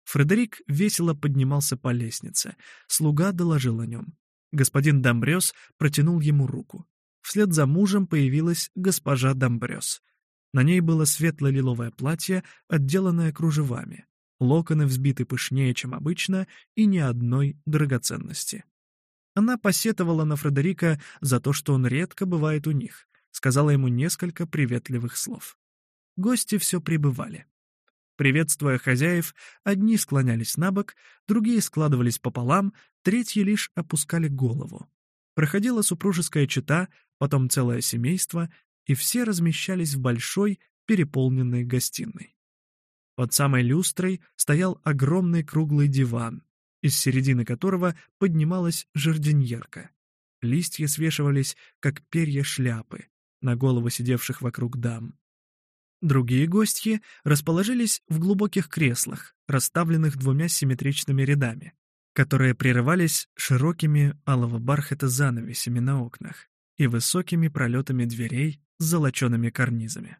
Фредерик весело поднимался по лестнице. Слуга доложил о нем. Господин Домбрёс протянул ему руку. Вслед за мужем появилась госпожа Домбрёс. На ней было светло-лиловое платье, отделанное кружевами. Локоны взбиты пышнее, чем обычно, и ни одной драгоценности. Она посетовала на Фредерика за то, что он редко бывает у них сказала ему несколько приветливых слов. Гости все прибывали. Приветствуя хозяев, одни склонялись на бок, другие складывались пополам, третьи лишь опускали голову. Проходила супружеская чета, потом целое семейство, и все размещались в большой, переполненной гостиной. Под самой люстрой стоял огромный круглый диван, из середины которого поднималась жардиньерка. Листья свешивались, как перья шляпы, на головы сидевших вокруг дам. Другие гости расположились в глубоких креслах, расставленных двумя симметричными рядами, которые прерывались широкими алого бархата занавесями на окнах и высокими пролетами дверей с золочеными карнизами.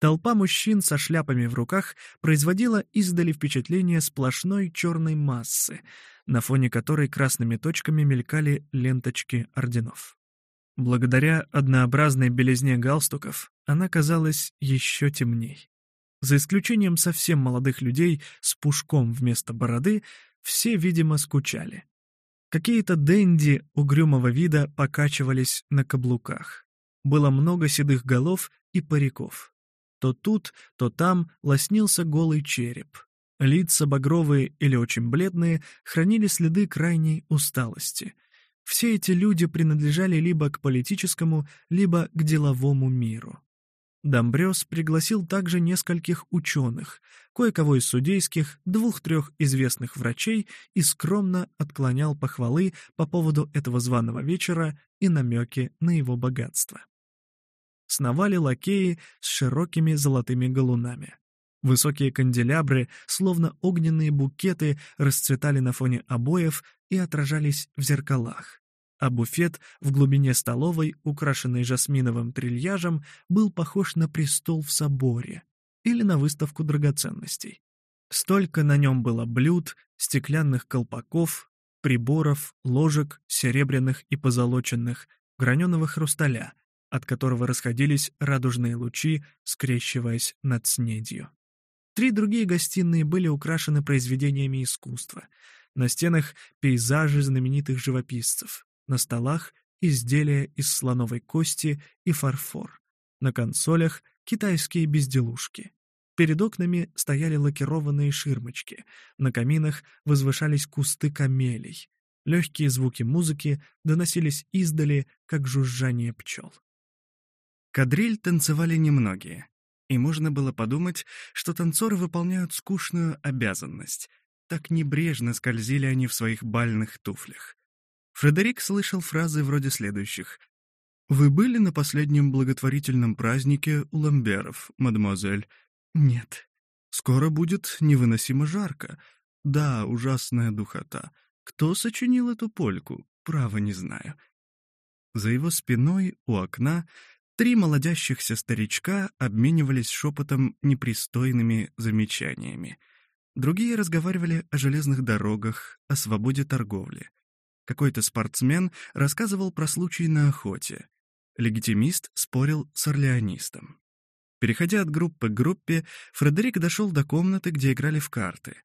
Толпа мужчин со шляпами в руках производила издали впечатление сплошной черной массы, на фоне которой красными точками мелькали ленточки орденов. Благодаря однообразной белизне галстуков она казалась еще темней. За исключением совсем молодых людей с пушком вместо бороды, все, видимо, скучали. Какие-то денди угрюмого вида покачивались на каблуках. Было много седых голов и париков. То тут, то там лоснился голый череп. Лица багровые или очень бледные хранили следы крайней усталости — все эти люди принадлежали либо к политическому, либо к деловому миру. Домбрёс пригласил также нескольких ученых, кое-кого из судейских, двух-трех известных врачей и скромно отклонял похвалы по поводу этого званого вечера и намеки на его богатство. Сновали лакеи с широкими золотыми галунами. Высокие канделябры, словно огненные букеты, расцветали на фоне обоев и отражались в зеркалах а буфет в глубине столовой, украшенный жасминовым трильяжем, был похож на престол в соборе или на выставку драгоценностей. Столько на нем было блюд, стеклянных колпаков, приборов, ложек, серебряных и позолоченных, граненого хрусталя, от которого расходились радужные лучи, скрещиваясь над снедью. Три другие гостиные были украшены произведениями искусства. На стенах — пейзажи знаменитых живописцев, на столах изделия из слоновой кости и фарфор, на консолях китайские безделушки. Перед окнами стояли лакированные ширмочки, на каминах возвышались кусты камелей. Легкие звуки музыки доносились издали, как жужжание пчел. Кадриль танцевали немногие, и можно было подумать, что танцоры выполняют скучную обязанность. Так небрежно скользили они в своих бальных туфлях. Фредерик слышал фразы вроде следующих. «Вы были на последнем благотворительном празднике у Ламберов, мадемуазель?» «Нет». «Скоро будет невыносимо жарко». «Да, ужасная духота. Кто сочинил эту польку? Право не знаю». За его спиной, у окна, три молодящихся старичка обменивались шепотом непристойными замечаниями. Другие разговаривали о железных дорогах, о свободе торговли. Какой-то спортсмен рассказывал про случай на охоте. Легитимист спорил с орлеонистом. Переходя от группы к группе, Фредерик дошел до комнаты, где играли в карты,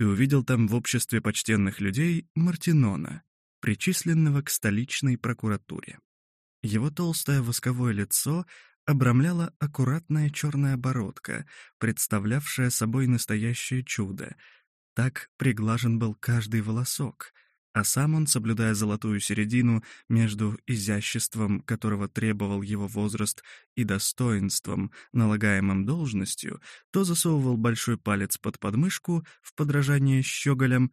и увидел там в обществе почтенных людей Мартинона, причисленного к столичной прокуратуре. Его толстое восковое лицо обрамляла аккуратная черная бородка, представлявшая собой настоящее чудо. Так приглажен был каждый волосок — а сам он, соблюдая золотую середину между изяществом, которого требовал его возраст, и достоинством, налагаемым должностью, то засовывал большой палец под подмышку в подражание щеголям,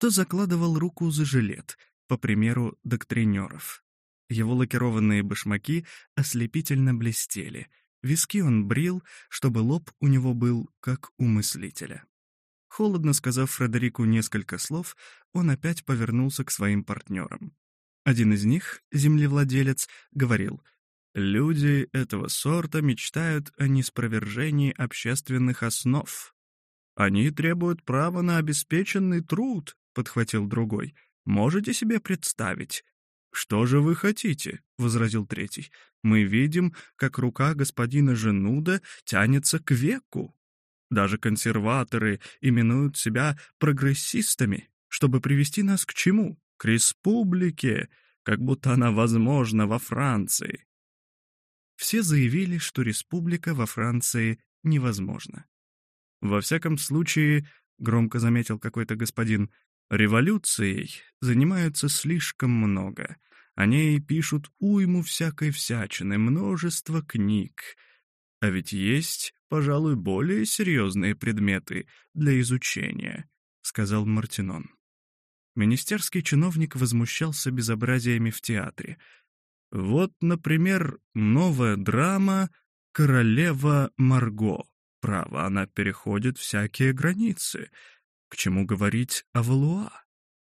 то закладывал руку за жилет, по примеру доктринеров. Его лакированные башмаки ослепительно блестели, виски он брил, чтобы лоб у него был как у мыслителя. Холодно сказав Фредерику несколько слов, он опять повернулся к своим партнерам. Один из них, землевладелец, говорил, «Люди этого сорта мечтают о неспровержении общественных основ». «Они требуют права на обеспеченный труд», — подхватил другой. «Можете себе представить?» «Что же вы хотите?» — возразил третий. «Мы видим, как рука господина Женуда тянется к веку». Даже консерваторы именуют себя прогрессистами, чтобы привести нас к чему? К республике, как будто она возможна во Франции. Все заявили, что республика во Франции невозможна. Во всяком случае, громко заметил какой-то господин, революцией занимаются слишком много. О ней пишут уйму всякой всячины, множество книг. А ведь есть пожалуй, более серьезные предметы для изучения», — сказал Мартинон. Министерский чиновник возмущался безобразиями в театре. «Вот, например, новая драма «Королева Марго». Право, она переходит всякие границы. К чему говорить о Валуа?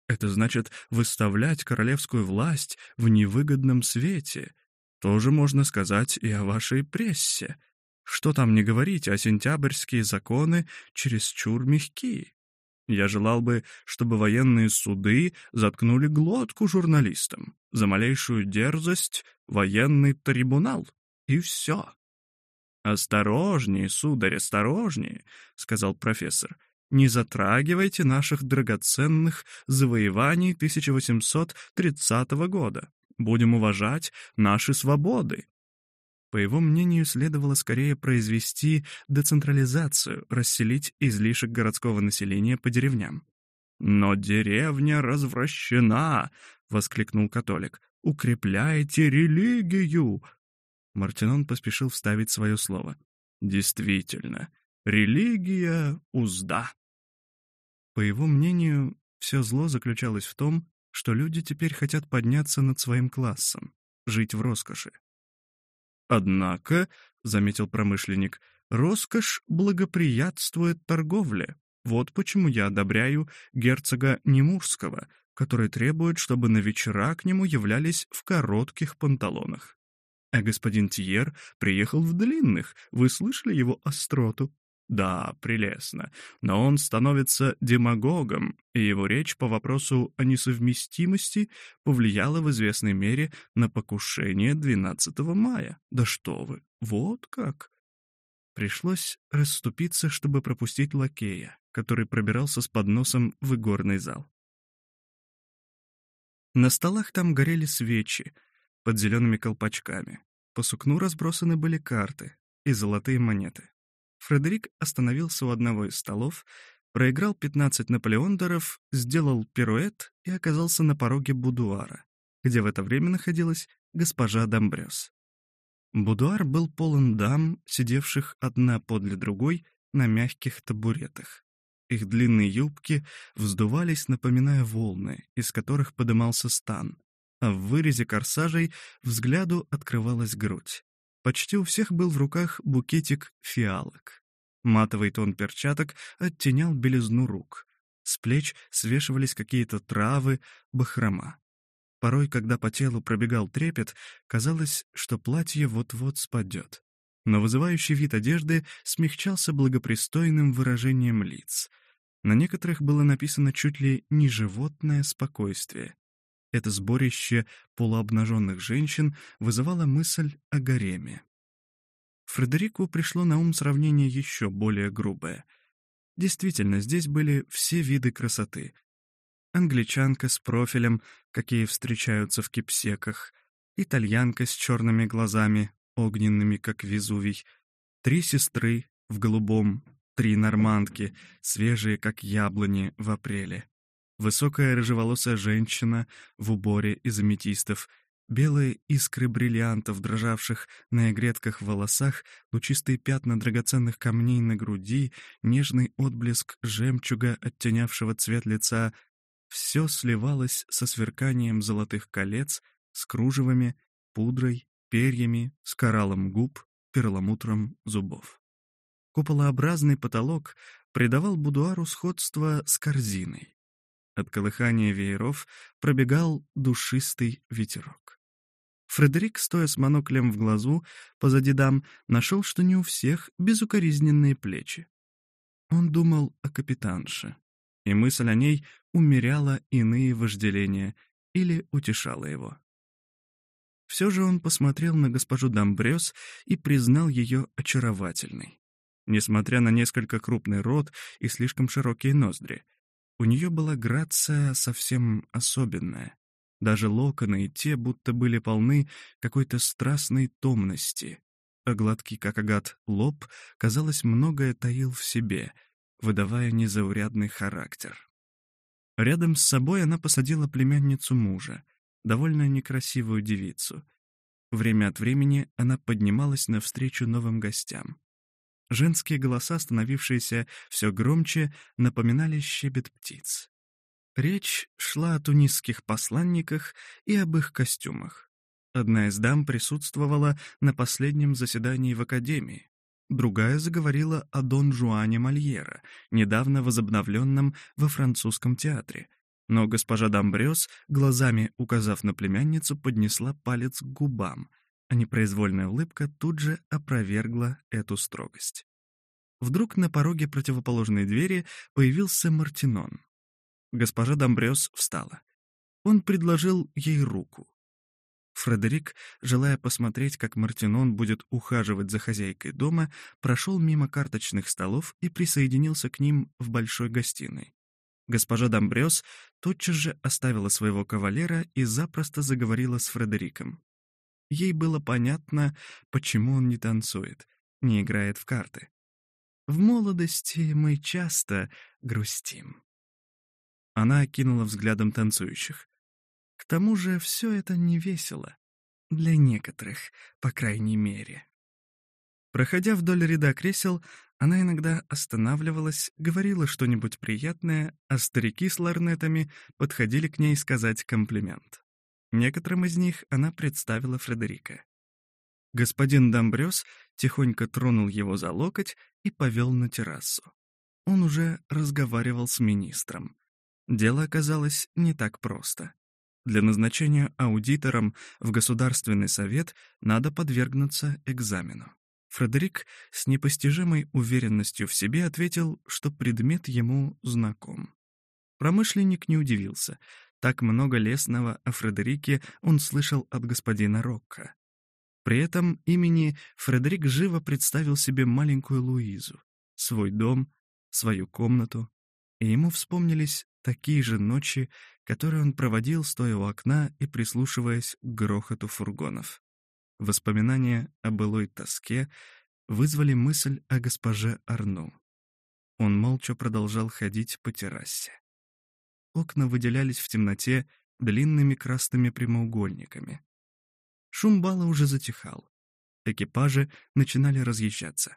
Это значит выставлять королевскую власть в невыгодном свете. Тоже можно сказать и о вашей прессе». Что там не говорить, а сентябрьские законы чересчур мягки. Я желал бы, чтобы военные суды заткнули глотку журналистам. За малейшую дерзость — военный трибунал. И все. «Осторожнее, сударь, осторожнее», — сказал профессор. «Не затрагивайте наших драгоценных завоеваний 1830 года. Будем уважать наши свободы, по его мнению, следовало скорее произвести децентрализацию, расселить излишек городского населения по деревням. «Но деревня развращена!» — воскликнул католик. «Укрепляйте религию!» Мартинон поспешил вставить свое слово. «Действительно, религия — узда!» По его мнению, все зло заключалось в том, что люди теперь хотят подняться над своим классом, жить в роскоши, Однако, — заметил промышленник, — роскошь благоприятствует торговле. Вот почему я одобряю герцога Немурского, который требует, чтобы на вечера к нему являлись в коротких панталонах. А господин Тьер приехал в длинных, вы слышали его остроту? Да, прелестно. Но он становится демагогом, и его речь по вопросу о несовместимости повлияла в известной мере на покушение 12 мая. Да что вы, вот как! Пришлось расступиться, чтобы пропустить лакея, который пробирался с подносом в игорный зал. На столах там горели свечи под зелеными колпачками. По сукну разбросаны были карты и золотые монеты. Фредерик остановился у одного из столов, проиграл 15 наполеондеров, сделал пируэт и оказался на пороге будуара, где в это время находилась госпожа Домбрёс. Будуар был полон дам, сидевших одна подле другой на мягких табуретах. Их длинные юбки вздувались, напоминая волны, из которых подымался стан, а в вырезе корсажей взгляду открывалась грудь. Почти у всех был в руках букетик фиалок. Матовый тон перчаток оттенял белизну рук. С плеч свешивались какие-то травы, бахрома. Порой, когда по телу пробегал трепет, казалось, что платье вот-вот спадет. Но вызывающий вид одежды смягчался благопристойным выражением лиц. На некоторых было написано чуть ли не животное спокойствие это сборище полуобнаженных женщин вызывало мысль о гареме. Фредерику пришло на ум сравнение еще более грубое. Действительно, здесь были все виды красоты. Англичанка с профилем, какие встречаются в кипсеках, итальянка с черными глазами, огненными, как везувий, три сестры в голубом, три нормандки, свежие, как яблони в апреле. Высокая рыжеволосая женщина в уборе из аметистов, белые искры бриллиантов, дрожавших на игретках в волосах, лучистые пятна драгоценных камней на груди, нежный отблеск жемчуга, оттенявшего цвет лица. Все сливалось со сверканием золотых колец, с кружевами, пудрой, перьями, с кораллом губ, перламутром зубов. Куполообразный потолок придавал будуару сходство с корзиной. От колыхания вееров пробегал душистый ветерок. Фредерик, стоя с моноклем в глазу, позади дам, нашел, что не у всех безукоризненные плечи. Он думал о капитанше, и мысль о ней умеряла иные вожделения или утешала его. Все же он посмотрел на госпожу Дамбрёс и признал ее очаровательной. Несмотря на несколько крупный рот и слишком широкие ноздри, у нее была грация совсем особенная. Даже локоны и те будто были полны какой-то страстной томности. А гладкий, как агат, лоб, казалось, многое таил в себе, выдавая незаурядный характер. Рядом с собой она посадила племянницу мужа, довольно некрасивую девицу. Время от времени она поднималась навстречу новым гостям. Женские голоса, становившиеся все громче, напоминали щебет птиц. Речь шла о тунисских посланниках и об их костюмах. Одна из дам присутствовала на последнем заседании в Академии. Другая заговорила о Дон Жуане Мольера, недавно возобновленном во французском театре. Но госпожа Дамбрёс, глазами указав на племянницу, поднесла палец к губам — Непроизвольная улыбка тут же опровергла эту строгость. Вдруг на пороге противоположной двери появился Мартинон. Госпожа Домбрёс встала. Он предложил ей руку. Фредерик, желая посмотреть, как Мартинон будет ухаживать за хозяйкой дома, прошел мимо карточных столов и присоединился к ним в большой гостиной. Госпожа Домбрёс тотчас же оставила своего кавалера и запросто заговорила с Фредериком. Ей было понятно, почему он не танцует, не играет в карты. В молодости мы часто грустим. Она окинула взглядом танцующих. К тому же все это не весело. Для некоторых, по крайней мере. Проходя вдоль ряда кресел, она иногда останавливалась, говорила что-нибудь приятное, а старики с ларнетами подходили к ней сказать комплимент. Некоторым из них она представила Фредерика. Господин Домбрёс тихонько тронул его за локоть и повел на террасу. Он уже разговаривал с министром. Дело оказалось не так просто. Для назначения аудитором в Государственный совет надо подвергнуться экзамену. Фредерик с непостижимой уверенностью в себе ответил, что предмет ему знаком. Промышленник не удивился, так много лесного о Фредерике он слышал от господина Рокко. При этом имени Фредерик живо представил себе маленькую Луизу, свой дом, свою комнату, и ему вспомнились такие же ночи, которые он проводил, стоя у окна и прислушиваясь к грохоту фургонов. Воспоминания о былой тоске вызвали мысль о госпоже Арну. Он молча продолжал ходить по террасе окна выделялись в темноте длинными красными прямоугольниками. Шум бала уже затихал. Экипажи начинали разъезжаться.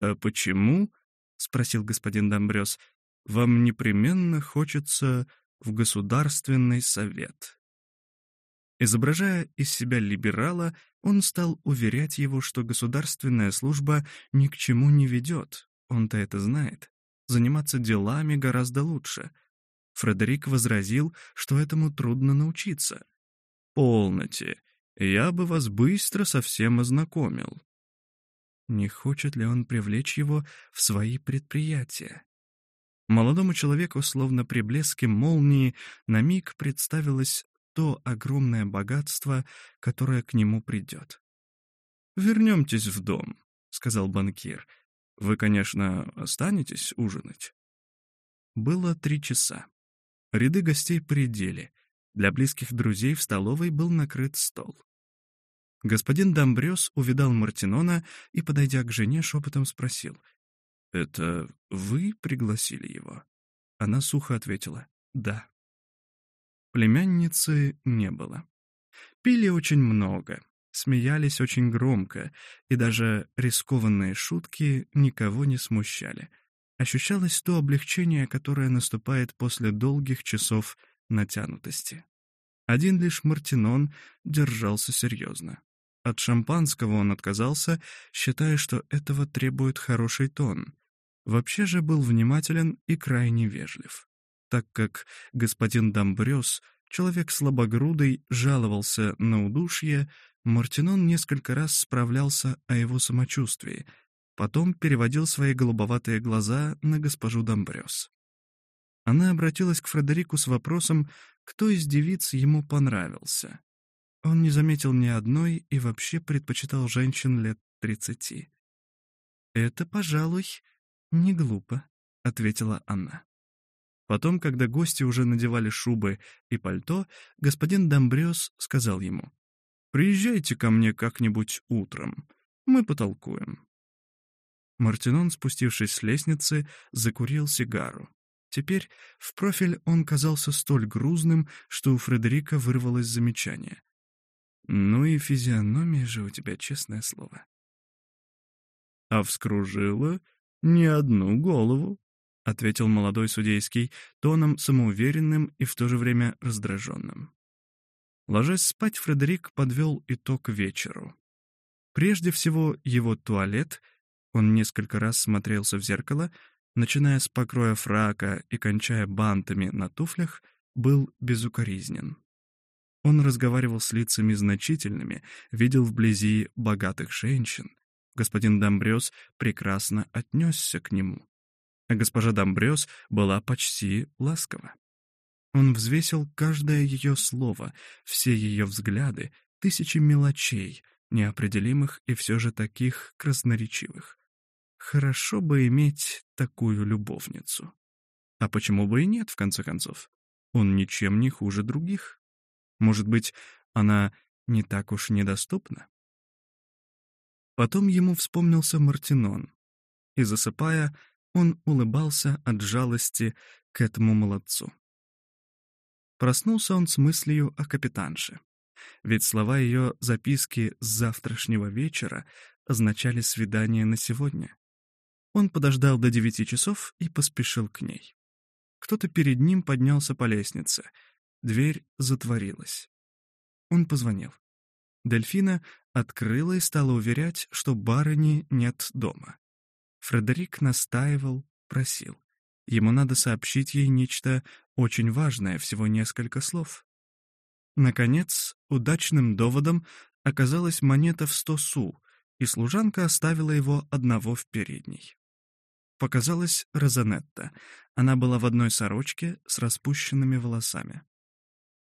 «А почему?» — спросил господин Домбрёс. «Вам непременно хочется в Государственный совет». Изображая из себя либерала, он стал уверять его, что государственная служба ни к чему не ведет, он-то это знает. Заниматься делами гораздо лучше — Фредерик возразил, что этому трудно научиться. «Полноте, я бы вас быстро совсем ознакомил». Не хочет ли он привлечь его в свои предприятия? Молодому человеку, словно при блеске молнии, на миг представилось то огромное богатство, которое к нему придет. «Вернемтесь в дом», — сказал банкир. «Вы, конечно, останетесь ужинать». Было три часа. Ряды гостей предели. Для близких друзей в столовой был накрыт стол. Господин Домбрёс увидал Мартинона и, подойдя к жене, шепотом спросил. «Это вы пригласили его?» Она сухо ответила «Да». Племянницы не было. Пили очень много, смеялись очень громко, и даже рискованные шутки никого не смущали — ощущалось то облегчение, которое наступает после долгих часов натянутости. Один лишь Мартинон держался серьезно. От шампанского он отказался, считая, что этого требует хороший тон. Вообще же был внимателен и крайне вежлив. Так как господин Домбрёс, человек слабогрудый, жаловался на удушье, Мартинон несколько раз справлялся о его самочувствии — Потом переводил свои голубоватые глаза на госпожу Домбрёс. Она обратилась к Фредерику с вопросом, кто из девиц ему понравился. Он не заметил ни одной и вообще предпочитал женщин лет тридцати. «Это, пожалуй, не глупо», — ответила она. Потом, когда гости уже надевали шубы и пальто, господин Домбрёс сказал ему, «Приезжайте ко мне как-нибудь утром, мы потолкуем». Мартинон, спустившись с лестницы, закурил сигару. Теперь в профиль он казался столь грузным, что у Фредерика вырвалось замечание. «Ну и физиономия же у тебя, честное слово». «А вскружила не одну голову», — ответил молодой судейский тоном самоуверенным и в то же время раздраженным. Ложась спать, Фредерик подвел итог вечеру. Прежде всего, его туалет — он несколько раз смотрелся в зеркало, начиная с покроя фрака и кончая бантами на туфлях, был безукоризнен. Он разговаривал с лицами значительными, видел вблизи богатых женщин. Господин Домбрёс прекрасно отнесся к нему. А госпожа Домбрёс была почти ласкова. Он взвесил каждое ее слово, все ее взгляды, тысячи мелочей, неопределимых и все же таких красноречивых. Хорошо бы иметь такую любовницу. А почему бы и нет, в конце концов? Он ничем не хуже других. Может быть, она не так уж недоступна? Потом ему вспомнился Мартинон. И засыпая, он улыбался от жалости к этому молодцу. Проснулся он с мыслью о капитанше. Ведь слова ее записки с завтрашнего вечера означали свидание на сегодня. Он подождал до девяти часов и поспешил к ней. Кто-то перед ним поднялся по лестнице. Дверь затворилась. Он позвонил. Дельфина открыла и стала уверять, что барыни нет дома. Фредерик настаивал, просил. Ему надо сообщить ей нечто очень важное, всего несколько слов. Наконец, удачным доводом оказалась монета в сто су, и служанка оставила его одного в передней. Показалась Розанетта. Она была в одной сорочке с распущенными волосами.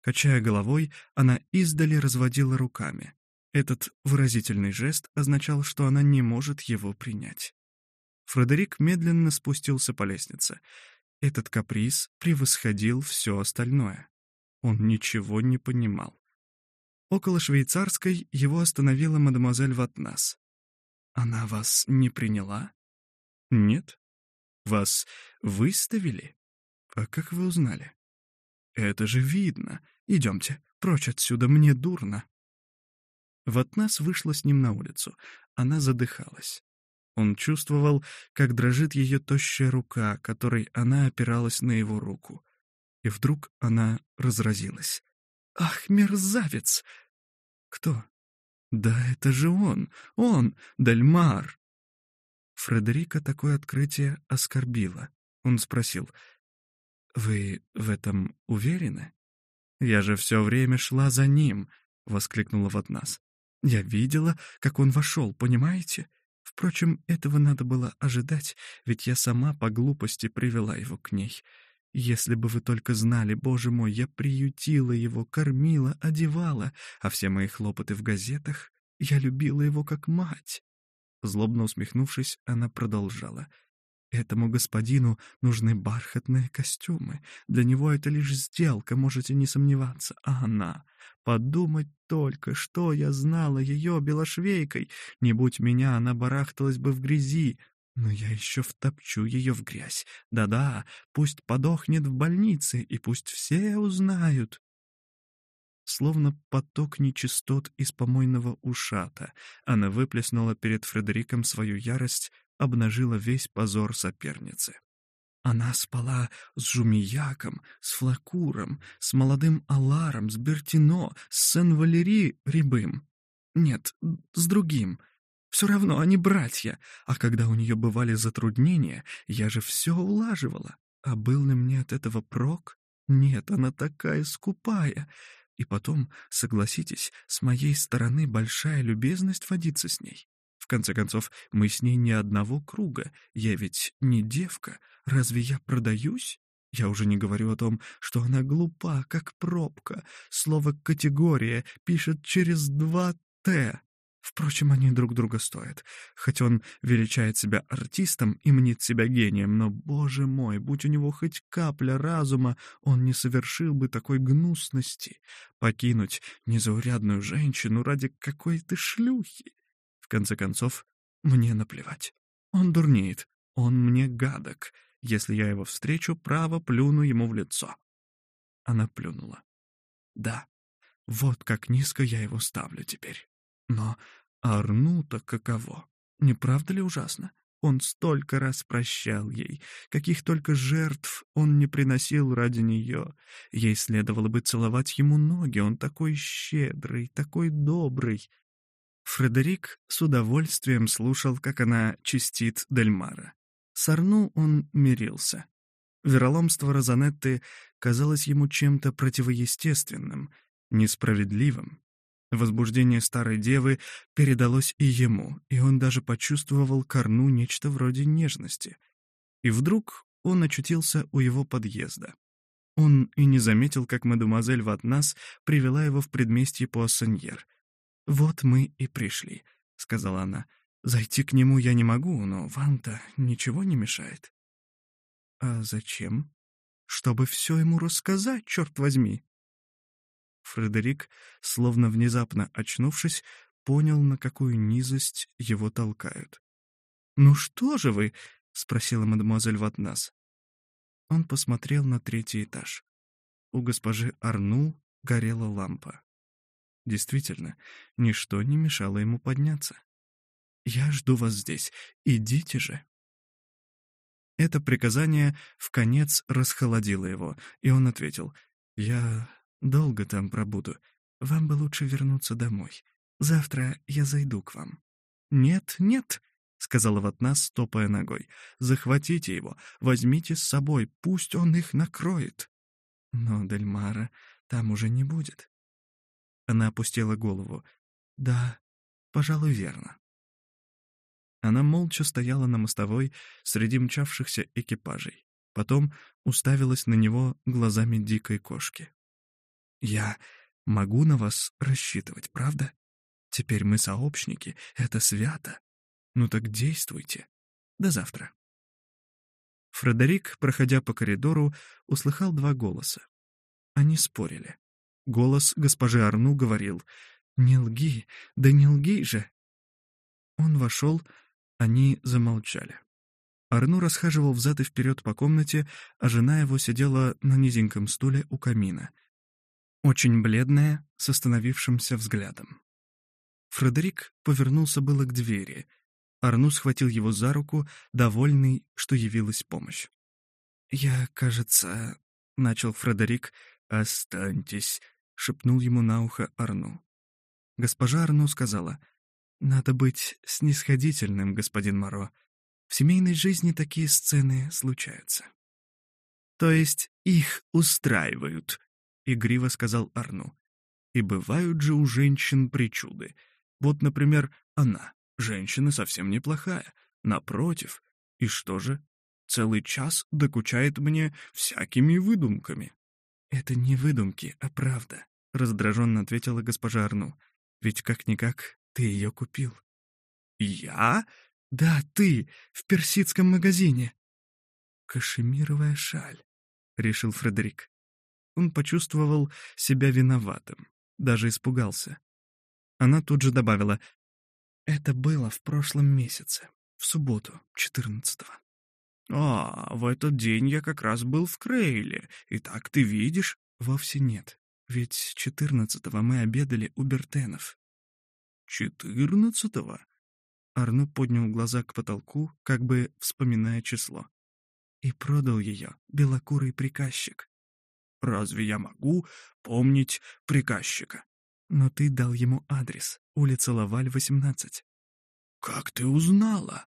Качая головой, она издали разводила руками. Этот выразительный жест означал, что она не может его принять. Фредерик медленно спустился по лестнице. Этот каприз превосходил все остальное. Он ничего не понимал. Около швейцарской его остановила мадемуазель Ватнас. «Она вас не приняла?» «Нет», вас выставили? А как вы узнали? Это же видно. Идемте, прочь отсюда, мне дурно. Ватнас вышла с ним на улицу. Она задыхалась. Он чувствовал, как дрожит ее тощая рука, которой она опиралась на его руку. И вдруг она разразилась. «Ах, мерзавец!» «Кто?» «Да это же он! Он! Дальмар!» Фредерика такое открытие оскорбило. Он спросил, «Вы в этом уверены?» «Я же все время шла за ним», — воскликнула вот «Я видела, как он вошел, понимаете? Впрочем, этого надо было ожидать, ведь я сама по глупости привела его к ней. Если бы вы только знали, боже мой, я приютила его, кормила, одевала, а все мои хлопоты в газетах, я любила его как мать». Злобно усмехнувшись, она продолжала. «Этому господину нужны бархатные костюмы. Для него это лишь сделка, можете не сомневаться. А она... Подумать только, что я знала ее белошвейкой. Не будь меня, она барахталась бы в грязи. Но я еще втопчу ее в грязь. Да-да, пусть подохнет в больнице, и пусть все узнают» словно поток нечистот из помойного ушата. Она выплеснула перед Фредериком свою ярость, обнажила весь позор соперницы. Она спала с Жумияком, с Флакуром, с молодым Аларом, с Бертино, с Сен-Валери Рябым. Нет, с другим. Все равно они братья, а когда у нее бывали затруднения, я же все улаживала. А был ли мне от этого прок? Нет, она такая скупая. И потом, согласитесь, с моей стороны большая любезность водиться с ней. В конце концов, мы с ней ни одного круга. Я ведь не девка. Разве я продаюсь? Я уже не говорю о том, что она глупа, как пробка. Слово «категория» пишет через два «т». Впрочем, они друг друга стоят. Хоть он величает себя артистом и мнит себя гением, но, боже мой, будь у него хоть капля разума, он не совершил бы такой гнусности. Покинуть незаурядную женщину ради какой-то шлюхи. В конце концов, мне наплевать. Он дурнеет, он мне гадок. Если я его встречу, право плюну ему в лицо. Она плюнула. Да, вот как низко я его ставлю теперь. Но Арну-то каково? Не правда ли ужасно? Он столько раз прощал ей, каких только жертв он не приносил ради нее. Ей следовало бы целовать ему ноги, он такой щедрый, такой добрый. Фредерик с удовольствием слушал, как она чистит Дельмара. С Арну он мирился. Вероломство Розанетты казалось ему чем-то противоестественным, несправедливым. Возбуждение старой девы передалось и ему, и он даже почувствовал корну нечто вроде нежности. И вдруг он очутился у его подъезда. Он и не заметил, как мадемуазель Ватнас привела его в предместье Пуассаньер. «Вот мы и пришли», — сказала она. «Зайти к нему я не могу, но вам-то ничего не мешает». «А зачем?» «Чтобы все ему рассказать, черт возьми», Фредерик, словно внезапно очнувшись, понял, на какую низость его толкают. «Ну что же вы?» — спросила мадемуазель Ватнас. Он посмотрел на третий этаж. У госпожи Арну горела лампа. Действительно, ничто не мешало ему подняться. «Я жду вас здесь. Идите же!» Это приказание в конец расхолодило его, и он ответил «Я Долго там пробуду. Вам бы лучше вернуться домой. Завтра я зайду к вам». «Нет, нет», — сказала Ватнас, топая ногой. «Захватите его, возьмите с собой, пусть он их накроет». «Но Дельмара там уже не будет». Она опустила голову. «Да, пожалуй, верно». Она молча стояла на мостовой среди мчавшихся экипажей. Потом уставилась на него глазами дикой кошки. Я могу на вас рассчитывать, правда? Теперь мы сообщники, это свято. Ну так действуйте. До завтра. Фредерик, проходя по коридору, услыхал два голоса. Они спорили. Голос госпожи Арну говорил «Не лги, да не лги же!» Он вошел, они замолчали. Арну расхаживал взад и вперед по комнате, а жена его сидела на низеньком стуле у камина — очень бледная, с остановившимся взглядом. Фредерик повернулся было к двери. Арну схватил его за руку, довольный, что явилась помощь. «Я, кажется...» — начал Фредерик. «Останьтесь», — шепнул ему на ухо Арну. Госпожа Арну сказала, «Надо быть снисходительным, господин Моро. В семейной жизни такие сцены случаются». «То есть их устраивают», — игриво сказал Арну. «И бывают же у женщин причуды. Вот, например, она, женщина совсем неплохая, напротив. И что же? Целый час докучает мне всякими выдумками». «Это не выдумки, а правда», — раздраженно ответила госпожа Арну. «Ведь как-никак ты ее купил». «Я?» «Да, ты, в персидском магазине». «Кашемировая шаль», — решил Фредерик он почувствовал себя виноватым, даже испугался. Она тут же добавила, «Это было в прошлом месяце, в субботу, 14-го». «А, в этот день я как раз был в Крейле, и так ты видишь?» «Вовсе нет, ведь 14-го мы обедали у Бертенов». «Четырнадцатого?» Арну поднял глаза к потолку, как бы вспоминая число. «И продал ее белокурый приказчик. Разве я могу помнить приказчика? Но ты дал ему адрес, улица Лаваль, 18. Как ты узнала?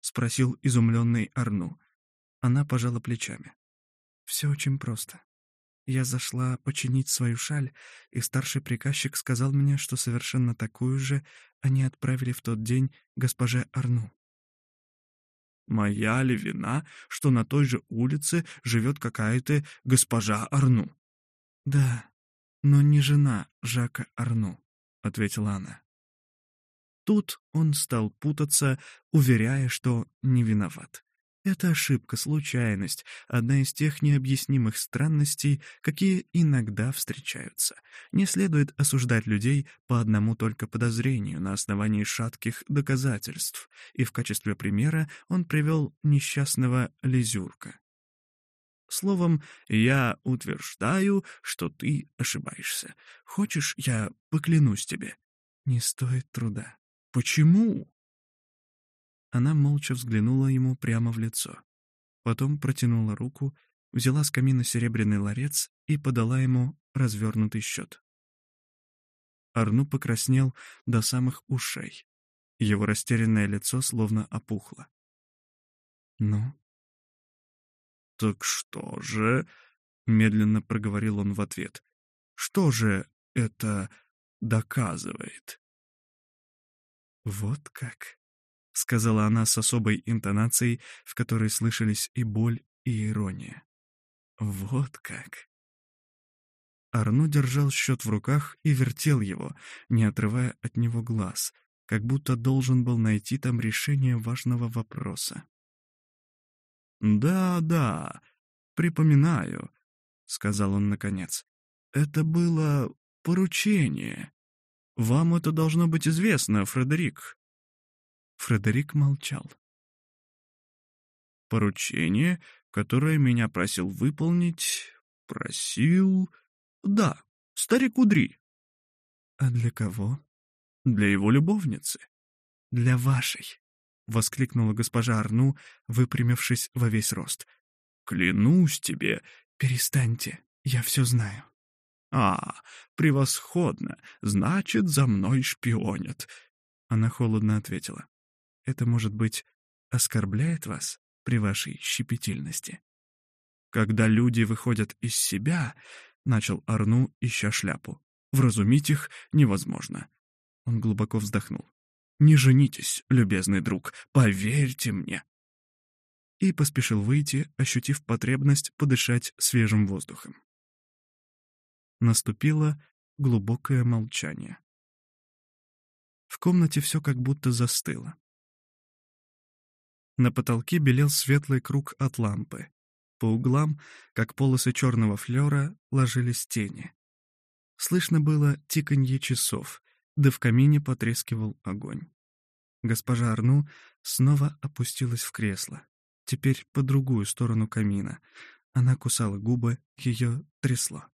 Спросил изумленный Арну. Она пожала плечами. Все очень просто. Я зашла починить свою шаль, и старший приказчик сказал мне, что совершенно такую же они отправили в тот день госпоже Арну моя ли вина, что на той же улице живет какая-то госпожа Арну?» «Да, но не жена Жака Арну», — ответила она. Тут он стал путаться, уверяя, что не виноват. Это ошибка, случайность, одна из тех необъяснимых странностей, какие иногда встречаются. Не следует осуждать людей по одному только подозрению на основании шатких доказательств, и в качестве примера он привел несчастного Лизюрка. Словом, я утверждаю, что ты ошибаешься. Хочешь, я поклянусь тебе? Не стоит труда. Почему? Она молча взглянула ему прямо в лицо. Потом протянула руку, взяла с камина серебряный ларец и подала ему развернутый счет. Арну покраснел до самых ушей. Его растерянное лицо словно опухло. «Ну?» «Так что же?» — медленно проговорил он в ответ. «Что же это доказывает?» «Вот как?» сказала она с особой интонацией, в которой слышались и боль, и ирония. Вот как. Арно держал счет в руках и вертел его, не отрывая от него глаз, как будто должен был найти там решение важного вопроса. «Да, да, припоминаю», — сказал он наконец. «Это было поручение. Вам это должно быть известно, Фредерик. Фредерик молчал. «Поручение, которое меня просил выполнить, просил...» «Да, старик Удри». «А для кого?» «Для его любовницы». «Для вашей», — воскликнула госпожа Арну, выпрямившись во весь рост. «Клянусь тебе...» «Перестаньте, я все знаю». «А, превосходно! Значит, за мной шпионят!» Она холодно ответила это может быть оскорбляет вас при вашей щепетильности. Когда люди выходят из себя, начал Арну, ища шляпу. Вразумить их невозможно. Он глубоко вздохнул. Не женитесь, любезный друг, поверьте мне. И поспешил выйти, ощутив потребность подышать свежим воздухом. Наступило глубокое молчание. В комнате все как будто застыло. На потолке белел светлый круг от лампы. По углам, как полосы черного флера, ложились тени. Слышно было тиканье часов, да в камине потрескивал огонь. Госпожа Арну снова опустилась в кресло, теперь по другую сторону камина. Она кусала губы, ее трясло.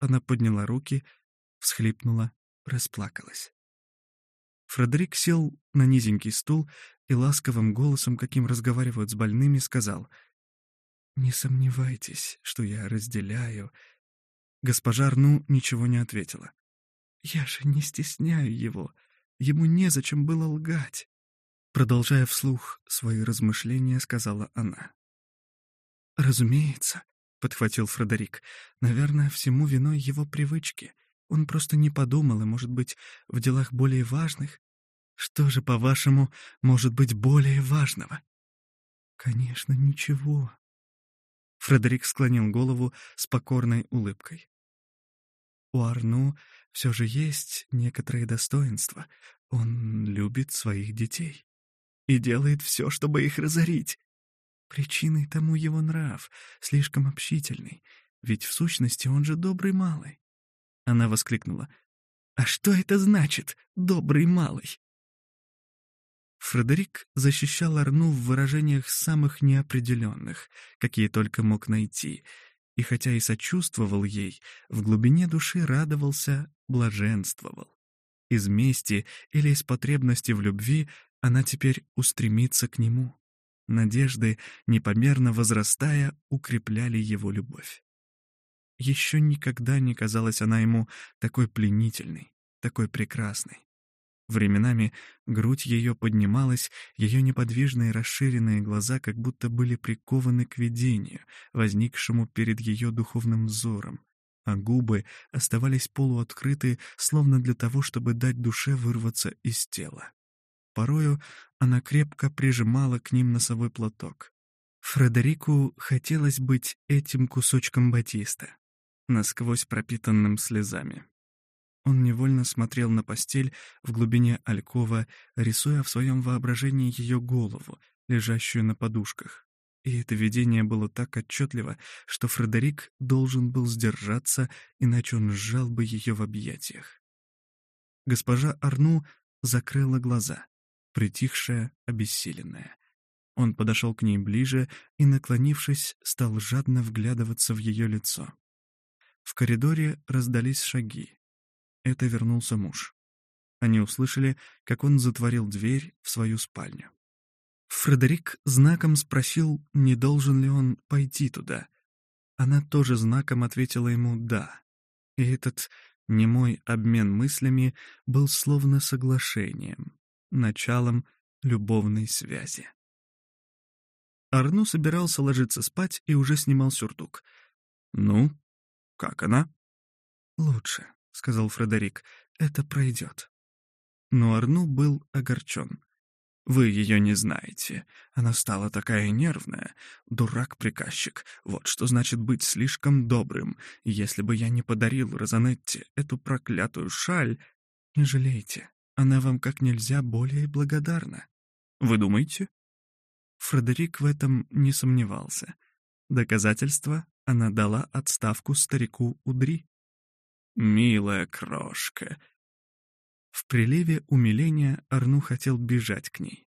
Она подняла руки, всхлипнула, расплакалась. Фредерик сел на низенький стул и ласковым голосом, каким разговаривают с больными, сказал «Не сомневайтесь, что я разделяю». Госпожа Рну ничего не ответила. «Я же не стесняю его. Ему незачем было лгать». Продолжая вслух свои размышления, сказала она. «Разумеется», — подхватил Фредерик, — «наверное, всему виной его привычки». Он просто не подумал, и, может быть, в делах более важных? Что же, по-вашему, может быть более важного? Конечно, ничего. Фредерик склонил голову с покорной улыбкой. У Арну все же есть некоторые достоинства. Он любит своих детей и делает все, чтобы их разорить. Причиной тому его нрав, слишком общительный, ведь в сущности он же добрый малый. Она воскликнула. «А что это значит, добрый малый?» Фредерик защищал Арну в выражениях самых неопределенных, какие только мог найти, и хотя и сочувствовал ей, в глубине души радовался, блаженствовал. Из мести или из потребности в любви она теперь устремится к нему. Надежды, непомерно возрастая, укрепляли его любовь еще никогда не казалась она ему такой пленительной, такой прекрасной. Временами грудь ее поднималась, ее неподвижные расширенные глаза как будто были прикованы к видению, возникшему перед ее духовным взором, а губы оставались полуоткрыты, словно для того, чтобы дать душе вырваться из тела. Порою она крепко прижимала к ним носовой платок. Фредерику хотелось быть этим кусочком батиста, насквозь пропитанным слезами. Он невольно смотрел на постель в глубине алькова, рисуя в своем воображении ее голову, лежащую на подушках. И это видение было так отчетливо, что Фредерик должен был сдержаться, иначе он сжал бы ее в объятиях. Госпожа Арну закрыла глаза, притихшая, обессиленная. Он подошел к ней ближе и, наклонившись, стал жадно вглядываться в ее лицо. В коридоре раздались шаги. Это вернулся муж. Они услышали, как он затворил дверь в свою спальню. Фредерик знаком спросил, не должен ли он пойти туда. Она тоже знаком ответила ему «да». И этот немой обмен мыслями был словно соглашением, началом любовной связи. Арну собирался ложиться спать и уже снимал сюртук. «Ну?» Как она? Лучше, сказал Фредерик. Это пройдет. Но Арну был огорчен. Вы ее не знаете. Она стала такая нервная. Дурак-приказчик. Вот что значит быть слишком добрым. Если бы я не подарил Розанетте эту проклятую шаль... Не жалейте. Она вам как нельзя более благодарна. Вы думаете? Фредерик в этом не сомневался. Доказательства она дала отставку старику Удри. «Милая крошка!» В приливе умиления Арну хотел бежать к ней.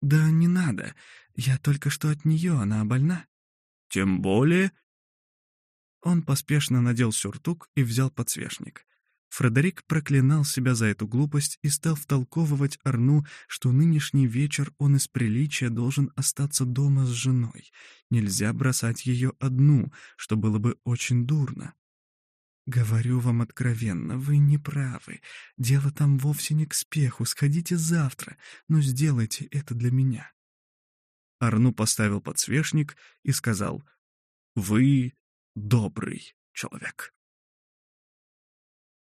«Да не надо. Я только что от нее, она больна». «Тем более...» Он поспешно надел сюртук и взял подсвечник. Фредерик проклинал себя за эту глупость и стал втолковывать Арну, что нынешний вечер он из приличия должен остаться дома с женой. Нельзя бросать ее одну, что было бы очень дурно. «Говорю вам откровенно, вы не правы. Дело там вовсе не к спеху. Сходите завтра, но сделайте это для меня». Арну поставил подсвечник и сказал, «Вы добрый человек».